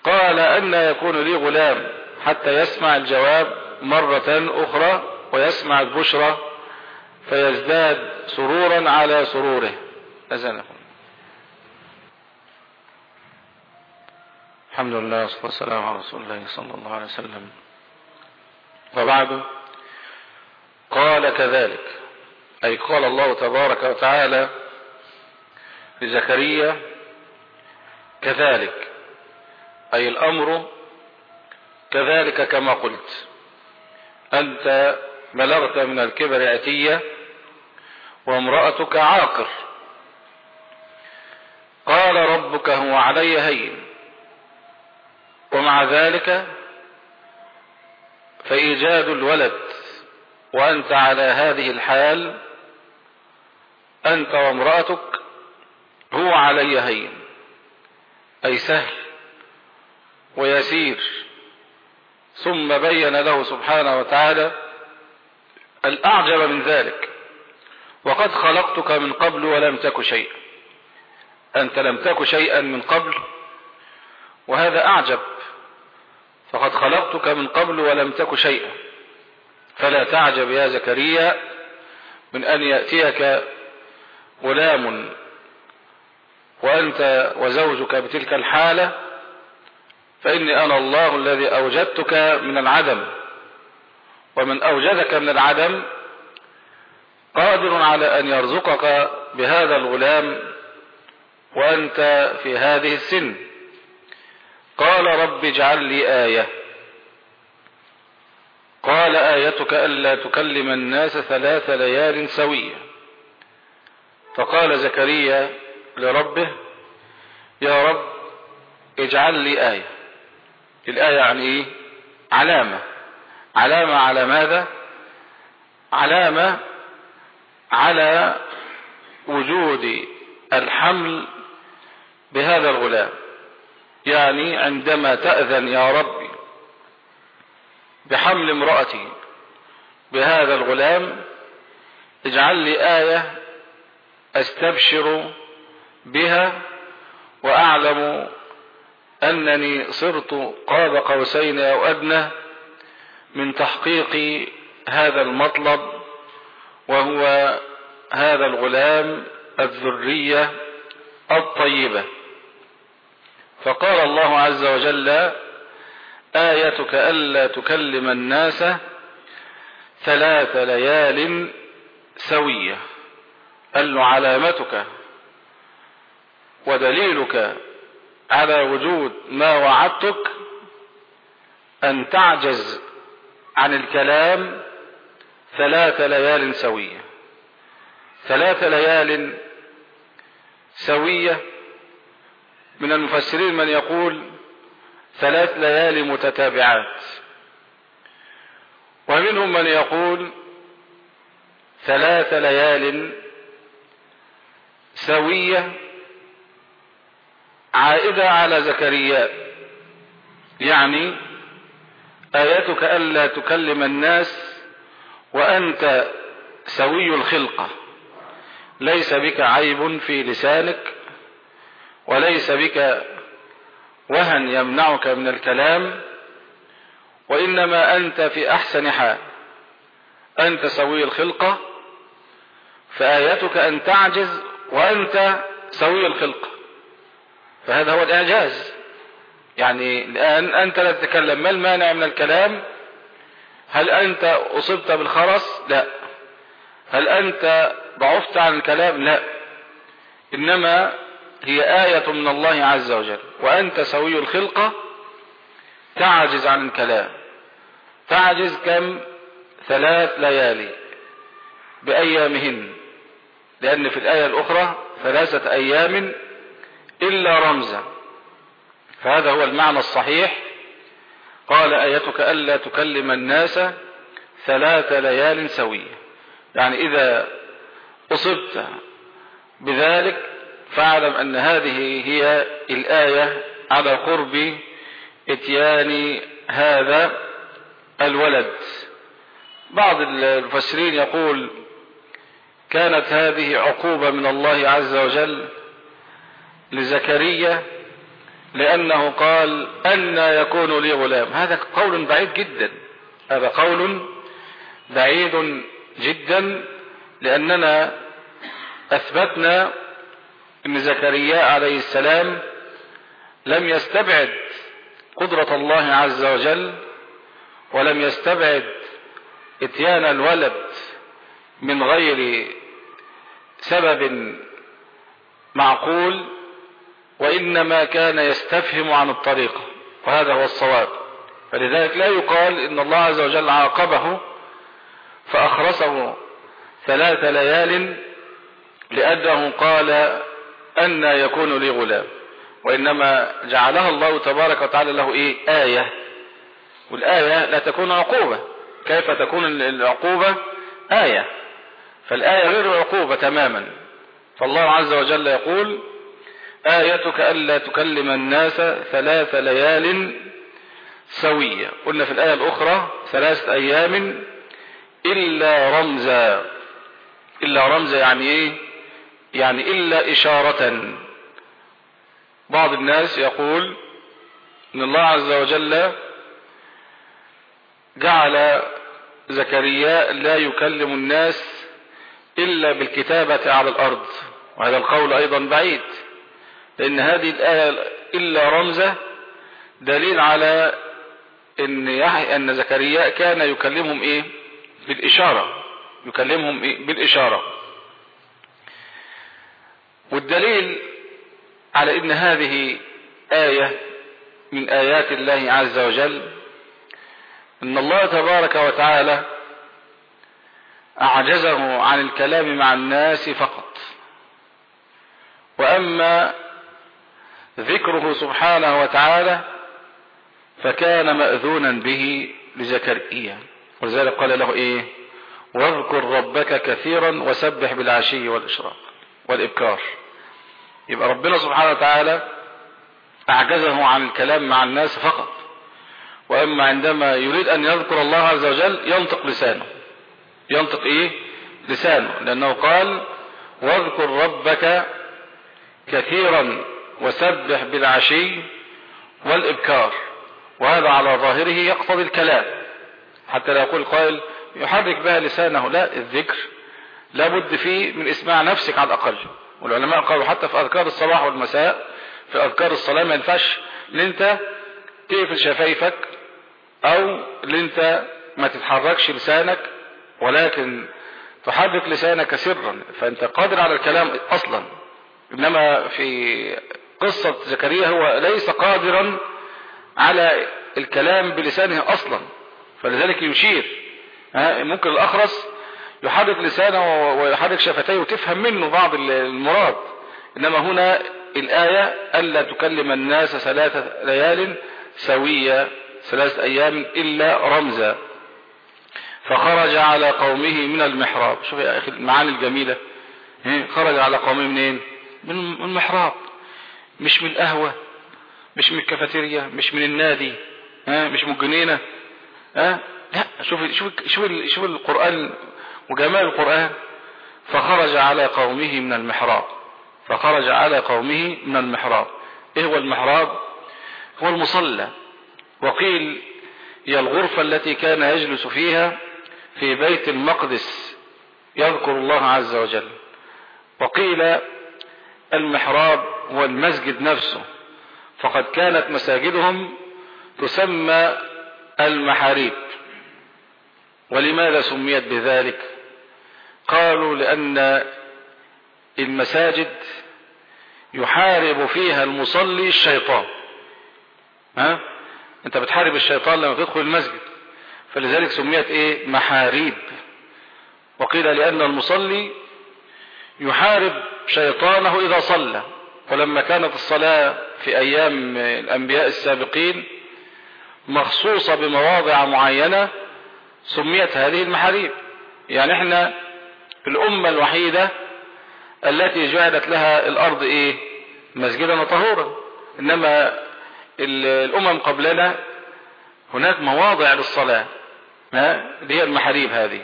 قال أن يكون لي غلام حتى يسمع الجواب مرة أخرى ويسمع البشرى فيزداد سرورا على سروره. أزاله الحمد لله والصلاة والسلام على رسول الله صلى الله عليه وسلم. وبعد قال كذلك. أي قال الله تبارك وتعالى لزكريا كذلك. أي الأمر كذلك كما قلت. أنت بلغت من الكبر عتية وامرأتك عاقر. قال ربك هو علي هين. ومع ذلك فإيجاد الولد وأنت على هذه الحال أنت وامرأتك هو علي هين. أي سهل ويسير. ثم بين له سبحانه وتعالى الأعجب من ذلك. وقد خلقتك من قبل ولم تك شيئا. أنت لم تك شيئا من قبل وهذا أعجب. فقد خلقتك من قبل ولم تك شيئا. فلا تعجب يا زكريا من أن يأتيك غلام وأنت وزوجك بتلك الحالة. فإني أنا الله الذي أوجدتك من العدم ومن أوجدك من العدم قادر على أن يرزقك بهذا الغلام وأنت في هذه السن. قال رب اجعل لي آية. قال آيتك ألا تكلم الناس ثلاث ليال سوية. فقال زكريا لربه يا رب اجعل لي آية. الآية يعني إيه؟ علامة. علامة على ماذا؟ علامة على وجود الحمل بهذا الغلام. يعني عندما تأذن يا ربي بحمل امرأتي بهذا الغلام اجعل لي آية أستبشر بها وأعلم أنني صرت قاب قوسين أو أدنى من تحقيق هذا المطلب وهو هذا الغلام الذرية الطيبة. فقال الله عز وجل آيتك ألا تكلم الناس ثلاث ليال سوية. قال له علامتك ودليلك على وجود ما وعدتك أن تعجز عن الكلام ثلاث ليال سوية. ثلاث ليال سوية. من المفسرين من يقول ثلاث ليالي متتابعات. ومنهم من يقول ثلاث ليال سوية. عائدة على زكريا. يعني آياتك ألا تكلم الناس وأنت سوي الخلقة. ليس بك عيب في لسانك وليس بك وهن يمنعك من الكلام وإنما أنت في أحسن حال. أنت سوي الخلقة فآياتك أن تعجز وأنت سوي الخلقة. فهذا هو الإعجاز. يعني الآن أنت لا تتكلم ما المانع من الكلام؟ هل أنت أصبت بالخرس؟ لا. هل أنت ضعفت عن الكلام؟ لا. إنما هي آية من الله عز وجل. وأنت سوي الخلقة تعجز عن الكلام. تعجز كم؟ ثلاث ليالي بأيامهن. لأن في الآية الأخرى ثلاثة أيام إلا رمزا. فهذا هو المعنى الصحيح قال آيتك ألا تكلم الناس ثلاث ليال سوية. يعني إذا أصبت بذلك فاعلم أن هذه هي الآية على قرب إتيان هذا الولد. بعض المفسرين يقول كانت هذه عقوبة من الله عز وجل لزكريا لأنه قال أن يكون لي غلام. هذا قول بعيد جدا. هذا قول بعيد جدا لأننا أثبتنا أن زكريا عليه السلام لم يستبعد قدرة الله عز وجل ولم يستبعد إتيان الولد من غير سبب معقول وإنما كان يستفهم عن الطريقة وهذا هو الصواب. فلذلك لا يقال إن الله عز وجل عاقبه فأخرسه ثلاث ليال لأنه قال أن يكون لي غلام. وإنما جعلها الله تبارك وتعالى له إيه؟ آية. والآية لا تكون عقوبة. كيف تكون العقوبة؟ آية. فالآية غير العقوبة تماما. فالله عز وجل يقول آيتك ألا تكلم الناس ثلاث ليال سوية. قلنا في الآية الأخرى ثلاثة أيام إلا رمزا. إلا رمزا يعني إيه؟ يعني إلا إشارة. بعض الناس يقول إن الله عز وجل جعل زكريا لا يكلم الناس إلا بالكتابة على الأرض. وهذا القول أيضا بعيد. لأن هذه الآية إلا رمزة دليل على أن يحيى أن زكريا كان يكلمهم إيه؟ بالإشارة. يكلمهم إيه؟ بالإشارة. والدليل على أن هذه آية من آيات الله عز وجل أن الله تبارك وتعالى أعجزه عن الكلام مع الناس فقط. وأما ذكره سبحانه وتعالى فكان مأذونا به لزكريا. ولذلك قال له إيه؟ واذكر ربك كثيرا وسبح بالعشي والإشراق والإبكار. يبقى ربنا سبحانه وتعالى أعجزه عن الكلام مع الناس فقط. وأما عندما يريد أن يذكر الله عز وجل ينطق لسانه. ينطق إيه؟ لسانه. لأنه قال واذكر ربك كثيرا وسبح بالعشي والإبكار. وهذا على ظاهره يقتضي الكلام. حتى لا يقول قائل يحرك بها لسانه. لا الذكر لابد فيه من إسماع نفسك على الأقل. والعلماء قالوا حتى في أذكار الصباح والمساء في أذكار الصلاة ما ينفعش إن أنت تقفل شفايفك أو إن أنت ما تتحركش لسانك ولكن تحرك لسانك سرا. فأنت قادر على الكلام أصلا. إنما في قصة زكريا هو ليس قادرا على الكلام بلسانه أصلا فلذلك يشير. ممكن الأخرس يحرك لسانه ويحرك شفتيه وتفهم منه بعض المراد. إنما هنا الآية ألا تكلم الناس ثلاثة ليال سوية ثلاثة أيام إلا رمزا. فخرج على قومه من المحراب. شوف يا أخي المعاني الجميلة. خرج على قومه منين؟ من المحراب. مش من القهوة مش من الكافيتيريا مش من النادي ها مش من الجنينة ها؟ لا شوف شوف شوف شوف القرآن وجمال القرآن. فخرج على قومه من المحراب فخرج على قومه من المحراب. إيه هو المحراب؟ هو المصلى. وقيل هي الغرفة التي كان يجلس فيها في بيت المقدس يذكر الله عز وجل. وقيل المحراب هو المسجد نفسه. فقد كانت مساجدهم تسمى المحاريب. ولماذا سميت بذلك؟ قالوا لأن المساجد يحارب فيها المصلي الشيطان. ها؟ أنت بتحارب الشيطان لما تدخل المسجد. فلذلك سميت إيه؟ محاريب. وقيل لأن المصلي يحارب شيطانه إذا صلى. ولما كانت الصلاة في أيام الأنبياء السابقين مخصوصة بمواضع معينة سميت هذه المحاريب. يعني إحنا الأمة الوحيدة التي جعلت لها الأرض إيه؟ مسجدا وطهورا. إنما الأمم قبلنا هناك مواضع للصلاة اللي هي المحاريب هذه.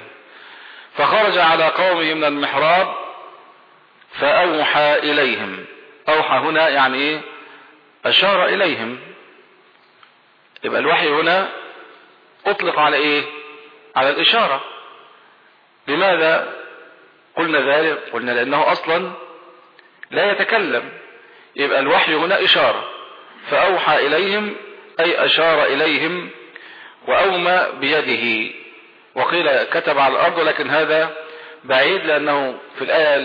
فخرج على قومه من المحراب فأوحى إليهم. أوحى هنا يعني إيه أشار إليهم. يبقى الوحي هنا أطلق على إيه؟ على الإشارة. لماذا قلنا ذلك؟ قلنا لأنه أصلا لا يتكلم. يبقى الوحي هنا إشارة. فأوحى إليهم أي أشار إليهم وأومى بيده. وقيل كتب على الأرض لكن هذا بعيد لأنه في الآية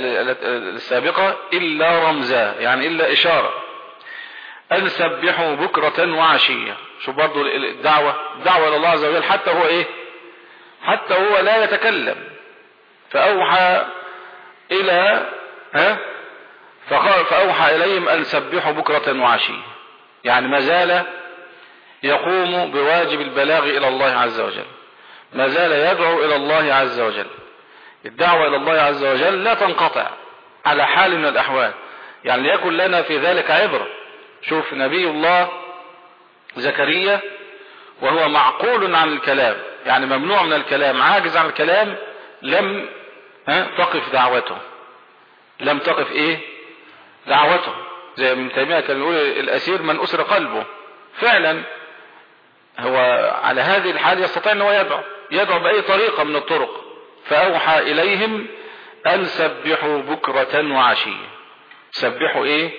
السابقة إلا رمزا يعني إلا إشارة. أن سبحوا بكرة وعشية. شو برضو الدعوة الدعوة الله عز وجل حتى هو إيه؟ حتى هو لا يتكلم. فأوحى إلى ها؟ فأوحى إليهم أن سبحوا بكرة وعشية. يعني ما زال يقوم بواجب البلاغ إلى الله عز وجل. ما زال يدعو إلى الله عز وجل. الدعوة إلى الله عز وجل لا تنقطع على حال من الأحوال. يعني ليكن لنا في ذلك عبرة شوف نبي الله زكريا وهو معقول عن الكلام. يعني ممنوع من الكلام عاجز عن الكلام لم تقف دعوته. لم تقف إيه؟ دعوته. زي ابن تيمية كان يقول الأسير من أسر قلبه. فعلا هو على هذه الحال يستطيع إن هو يدعو. يدعو بأي طريقة من الطرق. فأوحى إليهم أن سبحوا بكرة وعشية. سبحوا إيه؟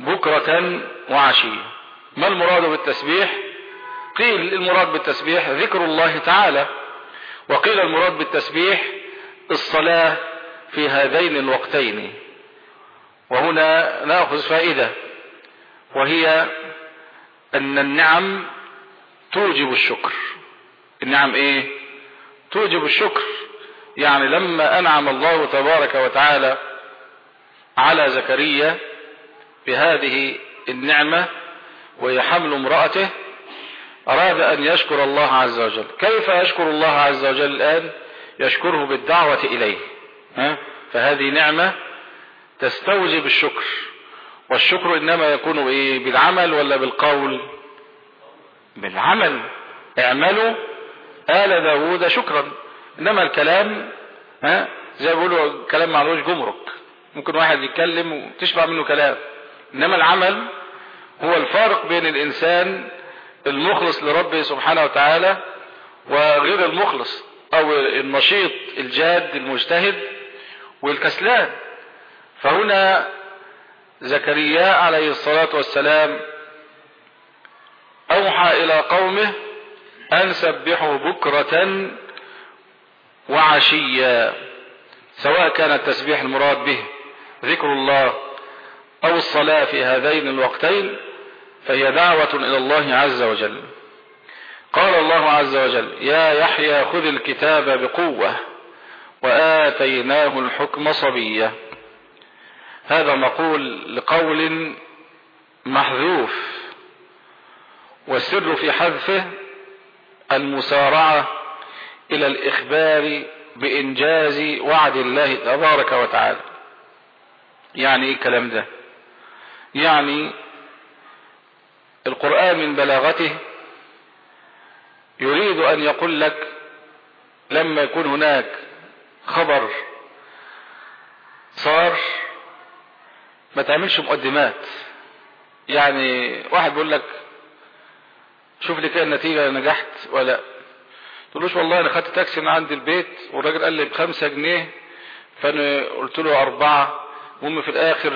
بكرة وعشية. ما المراد بالتسبيح؟ قيل المراد بالتسبيح ذكر الله تعالى. وقيل المراد بالتسبيح الصلاة في هذين الوقتين. وهنا نأخذ فائدة. وهي أن النعم توجب الشكر. النعم إيه؟ توجب الشكر. يعني لما أنعم الله تبارك وتعالى على زكريا بهذه النعمة وهي حمل امرأته أراد أن يشكر الله عز وجل. كيف يشكر الله عز وجل الآن؟ يشكره بالدعوة إليه. ها؟ فهذه نعمة تستوجب الشكر. والشكر إنما يكون إيه؟ بالعمل ولا بالقول؟ بالعمل. اعملوا آل داود شكرا. إنما الكلام ها زي ما بيقولوا كلام معلوش جمرك. ممكن واحد يتكلم وتشبع منه كلام. إنما العمل هو الفارق بين الإنسان المخلص لربه سبحانه وتعالى وغير المخلص أو النشيط الجاد المجتهد والكسلان. فهنا زكريا عليه الصلاة والسلام أوحى إلى قومه أن سبحوا بكرة وعشيا سواء كان التسبيح المراد به ذكر الله أو الصلاة في هذين الوقتين فهي دعوة إلى الله عز وجل. قال الله عز وجل يا يحيى خذ الكتاب بقوة وآتيناه الحكم صبيا هذا مقول لقول محذوف والسر في حذفه المسارعة إلى الإخبار بإنجاز وعد الله تبارك وتعالى. يعني إيه الكلام ده؟ يعني القرآن من بلاغته يريد أن يقول لك لما يكون هناك خبر صار ما تعملش مقدمات. يعني واحد بيقول لك شوف لي كده النتيجة نجحت ولا تقولوش والله أنا خدت تاكسي من عند البيت والراجل قال لي بخمسة جنيه. فأنا قلت له أربعة. المهم في الآخر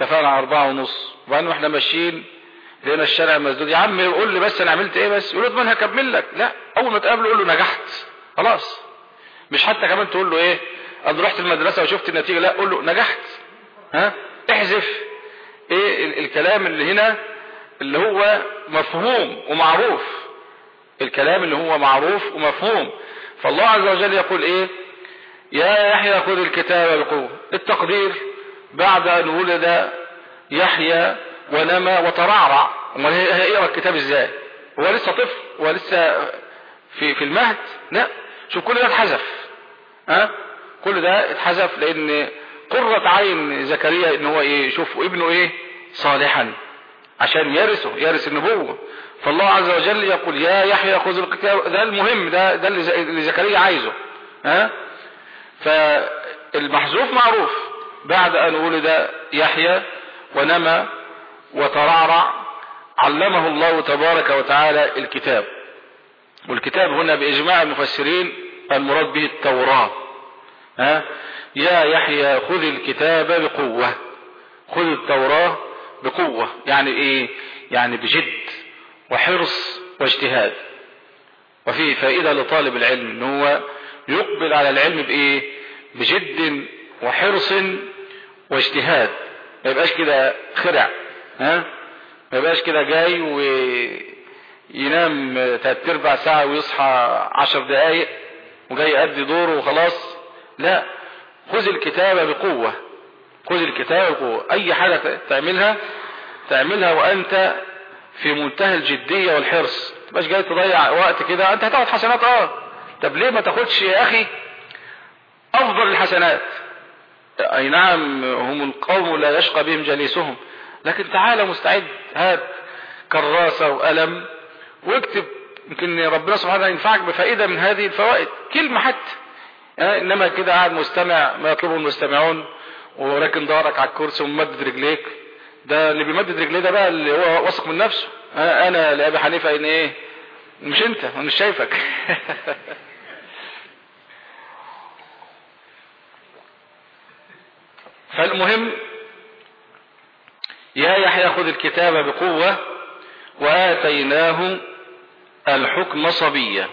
اتفقنا على أربعة ونص. وبعدين وإحنا ماشيين لقينا الشارع مسدود. يا عم قول لي بس أنا عملت إيه بس؟ يقول له أنا هكمل لك. لا أول ما تقابله قول له نجحت. خلاص. مش حتى كمان تقول له إيه؟ أنا رحت المدرسة وشفت النتيجة. لا قول له نجحت. ها؟ احذف إيه الكلام اللي هنا اللي هو مفهوم ومعروف. الكلام اللي هو معروف ومفهوم. فالله عز وجل يقول إيه؟ يا يحيى خذ الكتاب بقوة التقدير بعد أن ولد يحيى ونمى وترعرع. أمال هيقرا الكتاب إزاي؟ هو لسه طفل؟ هو لسه في في المهد؟ لا. شوف كل ده اتحذف. ها؟ كل ده اتحذف لأن قرة عين زكريا إن هو إيه؟ شوف ابنه إيه؟ صالحا. عشان يرثه يرث النبوة. فالله عز وجل يقول يا يحيى خذ الكتاب ده المهم ده ده اللي زكريا عايزه. ها؟ فالمحذوف معروف. بعد أن ولد يحيى ونمى وترعرع علمه الله تبارك وتعالى الكتاب. والكتاب هنا بإجماع المفسرين المراد به التوراة. ها؟ يا يحيى خذ الكتاب بقوة. خذ التوراة بقوة يعني إيه؟ يعني بجد وحرص واجتهاد. وفيه فائدة لطالب العلم إن هو يقبل على العلم بإيه؟ بجد وحرص واجتهاد. ما يبقاش كده خرع ها؟ ما يبقاش كده جاي وينام تلات ارباع ساعة ويصحى عشر دقايق وجاي يأدي دوره وخلاص. لا خذ الكتابة بقوة. خذ الكتابة بقوة اي حاجة تعملها تعملها وأنت في منتهى الجدية والحرص. مش جاي تضيع وقت كده أنت هتاخد حسنات آه. طب ليه ما تاخدش يا أخي أفضل الحسنات؟ أي نعم هم القوم لا يشقى بهم جليسهم. لكن تعالى مستعد هات كراسة وقلم واكتب. يمكن ربنا سبحانه ينفعك بفائدة من هذه الفوائد. كلمة حتى. إنما كده قاعد مستمع ما يطلبه المستمعون. وراكن ظهرك على الكرسي وممدد رجليك. ده اللي بيمدد رجليه ده بقى اللي هو واثق من نفسه. أنا لأبي حنيفة إن إيه؟ مش أنت أنا مش شايفك. [laughs] فالمهم يا يحيى خذ الكتاب بقوة وآتيناه الحكم صبيا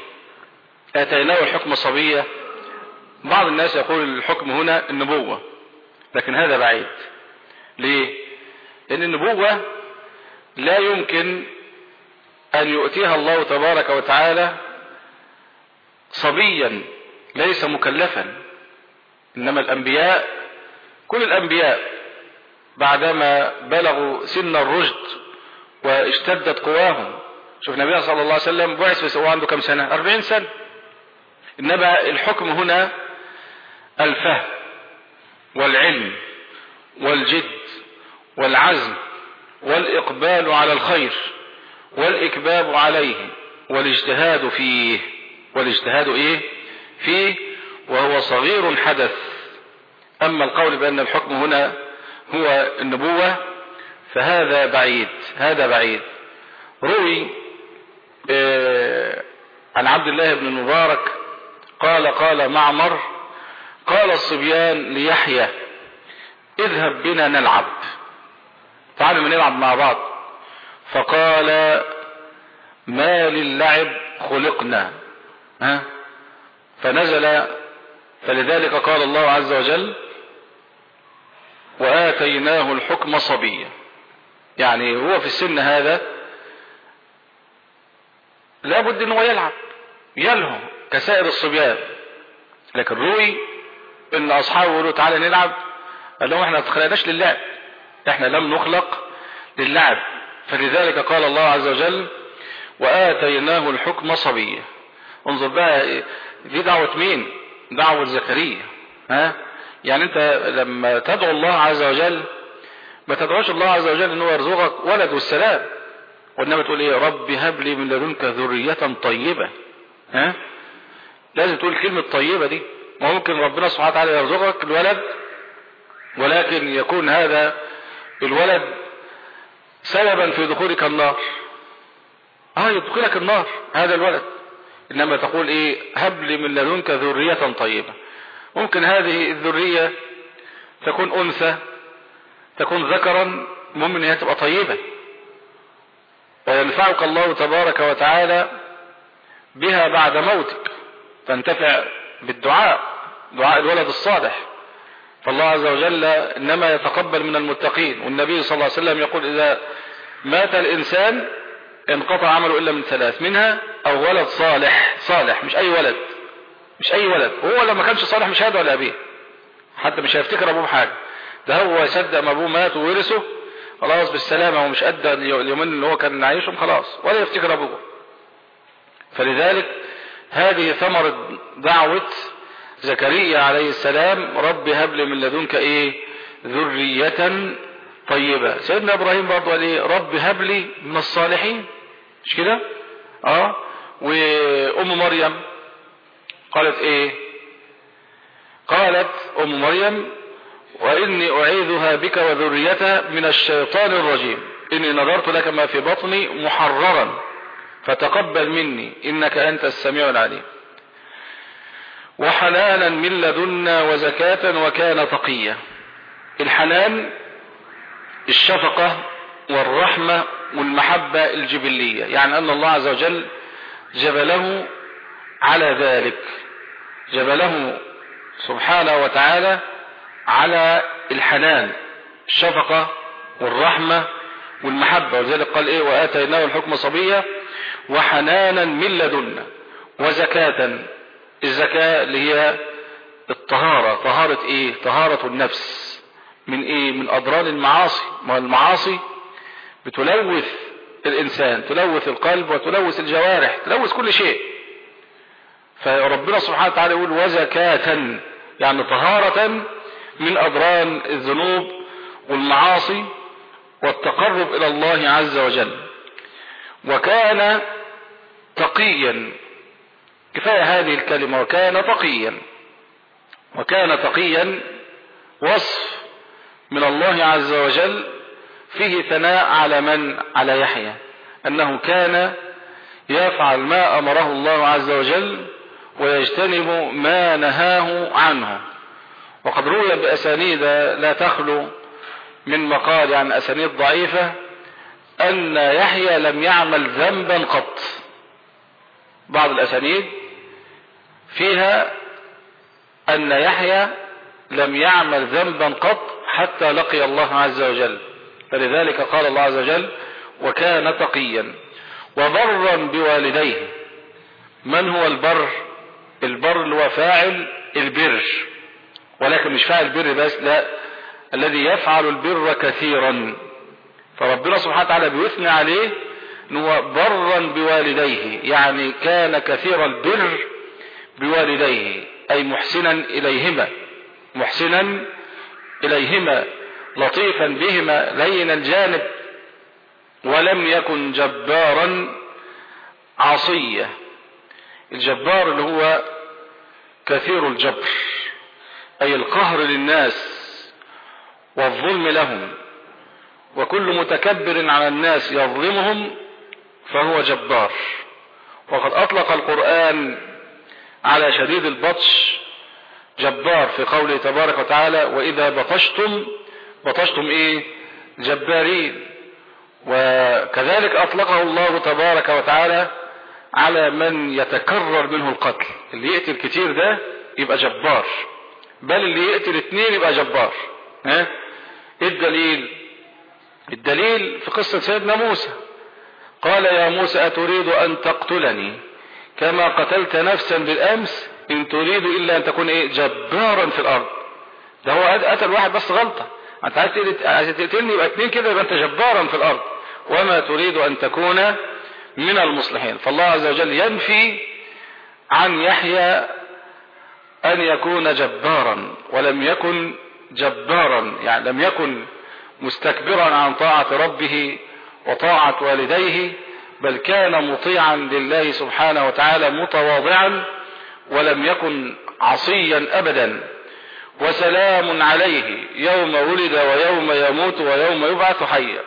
آتيناه الحكم صبيا بعض الناس يقول الحكم هنا النبوة. لكن هذا بعيد. ليه؟ لأن النبوة لا يمكن أن يؤتيها الله تبارك وتعالى صبيا ليس مكلفا. إنما الأنبياء كل الأنبياء بعدما بلغوا سن الرشد واشتدت قواهم. شوف النبي صلى الله عليه وسلم بعث وهو عنده كم سنة؟ أربعين سنة. إنما الحكم هنا الفهم. والعلم والجد والعزم والإقبال على الخير والإكباب عليه والاجتهاد فيه والاجتهاد إيه؟ فيه وهو صغير حدث. أما القول بأن الحكم هنا هو النبوة فهذا بعيد هذا بعيد. روي آه عن عبد الله بن المبارك قال قال معمر قال الصبيان ليحيى اذهب بنا نلعب. تعالوا نلعب مع بعض. فقال ما للعب خلقنا. ها؟ فنزل فلذلك قال الله عز وجل وآتيناه الحكم صبيا. يعني هو في السن هذا لابد إنه يلعب يلهو كسائر الصبيان. لكن روي إن اصحابه يقولوا تعالى نلعب. قال لهم إحنا ما اتخلقناش للعب. إحنا لم نخلق للعب. فلذلك قال الله عز وجل وآتيناه الحكم صبيا. انظر بقى دي دعوة مين؟ دعوة زكريا. ها؟ يعني أنت لما تدعو الله عز وجل ما تدعوش الله عز وجل إنه يرزقك ولد والسلام وانما تقول إيه؟ رب هب لي من لدنك ذرية طيبة. ها؟ لازم تقول كلمة طيبة دي. ممكن ربنا سبحانه وتعالى يرزقك الولد ولكن يكون هذا الولد سببا في دخولك النار. آه يدخلك النار هذا الولد. إنما تقول إيه هب لي من لدنك ذرية طيبة. ممكن هذه الذرية تكون أنثى تكون ذكرا ان هي تبقى طيبة. وينفعك الله تبارك وتعالى بها بعد موتك. تنتفع بالدعاء دعاء الولد الصالح. فالله عز وجل إنما يتقبل من المتقين. والنبي صلى الله عليه وسلم يقول إذا مات الإنسان انقطع عمله إلا من ثلاث منها أو ولد صالح صالح مش أي ولد مش أي ولد. هو لما كانش صالح مش هيدعو لابيه حتى مش هيفتكر أبوه بحاجة. ده هو يصدق ما أبوه مات وورثه خلاص بالسلامة ومش أدى اليومين اللي هو كان عايشهم خلاص ولا يفتكر أبوه. فلذلك هذه ثمرة دعوة زكريا عليه السلام رب هب لي من لدنك إيه؟ ذرية طيبة. سيدنا إبراهيم برضه قال إيه؟ رب هب لي من الصالحين. مش كده؟ آه. وأم مريم قالت إيه؟ قالت أم مريم وإني أعيذها بك وذريتها من الشيطان الرجيم. إني نظرت لك ما في بطني محررا. فتقبل مني إنك أنت السميع العليم. وحنانا من لدنا وزكاة وكان تقيا الحنان الشفقة والرحمة والمحبة الجبلية. يعني أن الله عز وجل جبله على ذلك. جبله سبحانه وتعالى على الحنان الشفقة والرحمة والمحبة. ولذلك قال إيه؟ وآتيناه الحكم صبية وحنانا من لدنا وزكاة. الزكاة اللي هي الطهارة. طهارة إيه؟ طهارة النفس. من إيه؟ من أضرار المعاصي. ما المعاصي؟ بتلوث الإنسان تلوث القلب وتلوث الجوارح تلوث كل شيء. فربنا سبحانه وتعالى يقول وزكاة يعني طهارة من أضرار الذنوب والمعاصي والتقرب إلى الله عز وجل. وكان تقيا. كفاية هذه الكلمة وكان تقيا. وكان تقيا وصف من الله عز وجل فيه ثناء على من؟ على يحيى. أنه كان يفعل ما أمره الله عز وجل ويجتنب ما نهاه عنه. وقد روي بأسانيد لا تخلو من مقال عن أسانيد ضعيفة أن يحيى لم يعمل ذنبا قط. بعض الأسانيد فيها أن يحيى لم يعمل ذنبا قط حتى لقي الله عز وجل. فلذلك قال الله عز وجل وكان تقيا وبرا بوالديه. من هو البر؟ البر هو فاعل البر ولكن مش فاعل البر بس لا الذي يفعل البر كثيرا. فربنا سبحانه وتعالى بيثني عليه برا بوالديه يعني كان كثير البر بوالديه أي محسنا إليهما محسنا إليهما لطيفا بهما لين الجانب ولم يكن جبارا عصيا الجبار اللي هو كثير الجبر أي القهر للناس والظلم لهم وكل متكبر على الناس يظلمهم فهو جبار. وقد أطلق القرآن على شديد البطش جبار في قوله تبارك وتعالى وإذا بطشتم بطشتم إيه؟ جبارين. وكذلك أطلقه الله تبارك وتعالى على من يتكرر منه القتل. اللي يقتل كتير ده يبقى جبار. بل اللي يقتل اتنين يبقى جبار. ها؟ إيه الدليل؟ الدليل في قصة سيدنا موسى. قال يا موسى أتريد أن تقتلني؟ كما قتلت نفسا بالأمس إن تريد إلا أن تكون إيه؟ جبارا في الأرض. ده هو قتل واحد بس غلطة. أنت عايز تقتلني يبقى اتنين كده يبقى أنت جبارا في الأرض. وما تريد أن تكون من المصلحين. فالله عز وجل ينفي عن يحيى أن يكون جبارا ولم يكن جبارا يعني لم يكن مستكبرا عن طاعة ربه وطاعة والديه بل كان مطيعا لله سبحانه وتعالى متواضعا ولم يكن عصيا أبدا. وسلام عليه يوم ولد ويوم يموت ويوم يبعث حيا.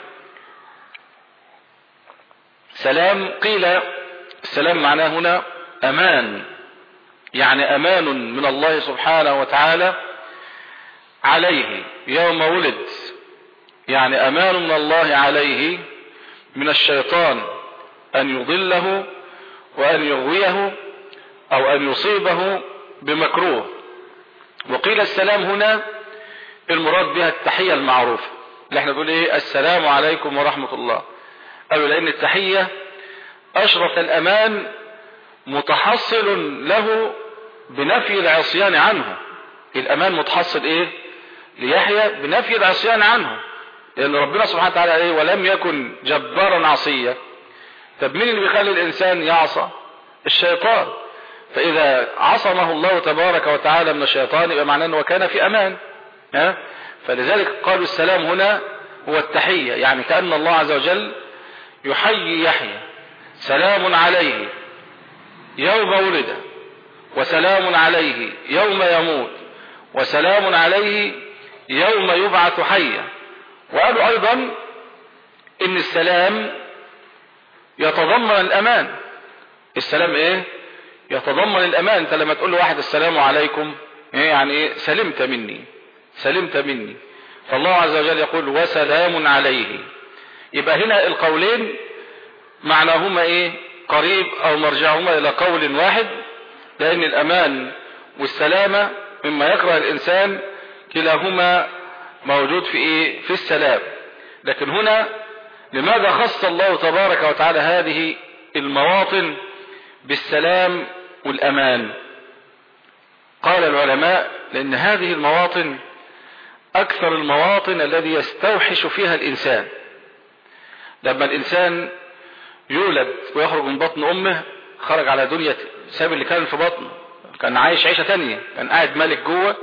سلام قيل السلام معناه هنا أمان يعني أمان من الله سبحانه وتعالى عليه يوم ولد يعني أمان من الله عليه من الشيطان أن يضله وأن يغويه أو أن يصيبه بمكروه. وقيل السلام هنا المراد بها التحية المعروفة. اللي إحنا بنقول إيه؟ السلام عليكم ورحمة الله. قالوا لأن التحية أشرف الأمان متحصل له بنفي العصيان عنه. الأمان متحصل إيه؟ ليحيى بنفي العصيان عنه. لأن ربنا سبحانه وتعالى إيه ولم يكن جبارا عصيا. طب مين اللي بيخلي الإنسان يعصى؟ الشيطان. فإذا عصمه الله تبارك وتعالى من الشيطان يبقى معناه أنه كان في أمان. ها؟ فلذلك قالوا السلام هنا هو التحية يعني كأن الله عز وجل يحيي يحيى. سلام عليه يوم ولد وسلام عليه يوم يموت وسلام عليه يوم يبعث حيا. وقالوا أيضا إن السلام يتضمن الأمان. السلام إيه؟ يتضمن الأمان. أنت لما تقول لواحد السلام عليكم إيه يعني إيه؟ سلمت مني. سلمت مني. فالله عز وجل يقول وسلام عليه. يبقى هنا القولين معناهما إيه؟ قريب أو مرجعهما إلى قول واحد لأن الأمان والسلامة مما يكره الإنسان كلاهما موجود في إيه؟ في السلام. لكن هنا لماذا خص الله تبارك وتعالى هذه المواطن بالسلام والأمان؟ قال العلماء لأن هذه المواطن أكثر المواطن الذي يستوحش فيها الإنسان. لما الإنسان يولد ويخرج من بطن أمه خرج على دنيا ساب اللي كان في بطنه كان عايش عيشة تانية كان قاعد مالك جوه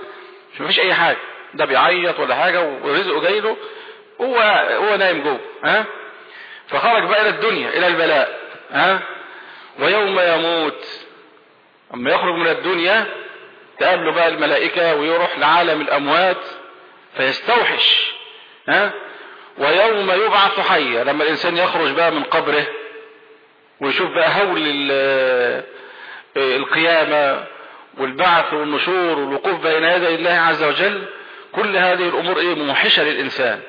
مش مفيش أي حاجة. ده بيعيط ولا حاجة ورزقه جاي له هو هو نايم جوه ها؟ فخرج بقى إلى الدنيا إلى البلاء ها؟ ويوم يموت. أما يخرج من الدنيا تقابله بقى الملائكة ويروح لعالم الأموات فيستوحش ها؟ ويوم يبعث حيا لما الإنسان يخرج بقى من قبره ويشوف بقى هول القيامة والبعث والنشور والوقوف بين يدي الله عز وجل كل هذه الأمور إيه موحشة للإنسان.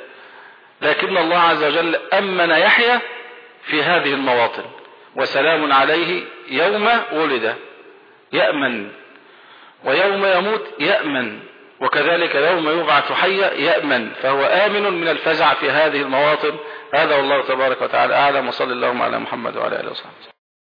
لكن الله عز وجل أمن يحيى في هذه المواطن وسلام عليه يوم ولد يأمن. ويوم يموت يأمن وكذلك يوم يبعث حيا يأمن. فهو آمن من الفزع في هذه المواطن. هذا والله تبارك وتعالى أعلم. وصلى اللهم على محمد وعلى آله وصحبه.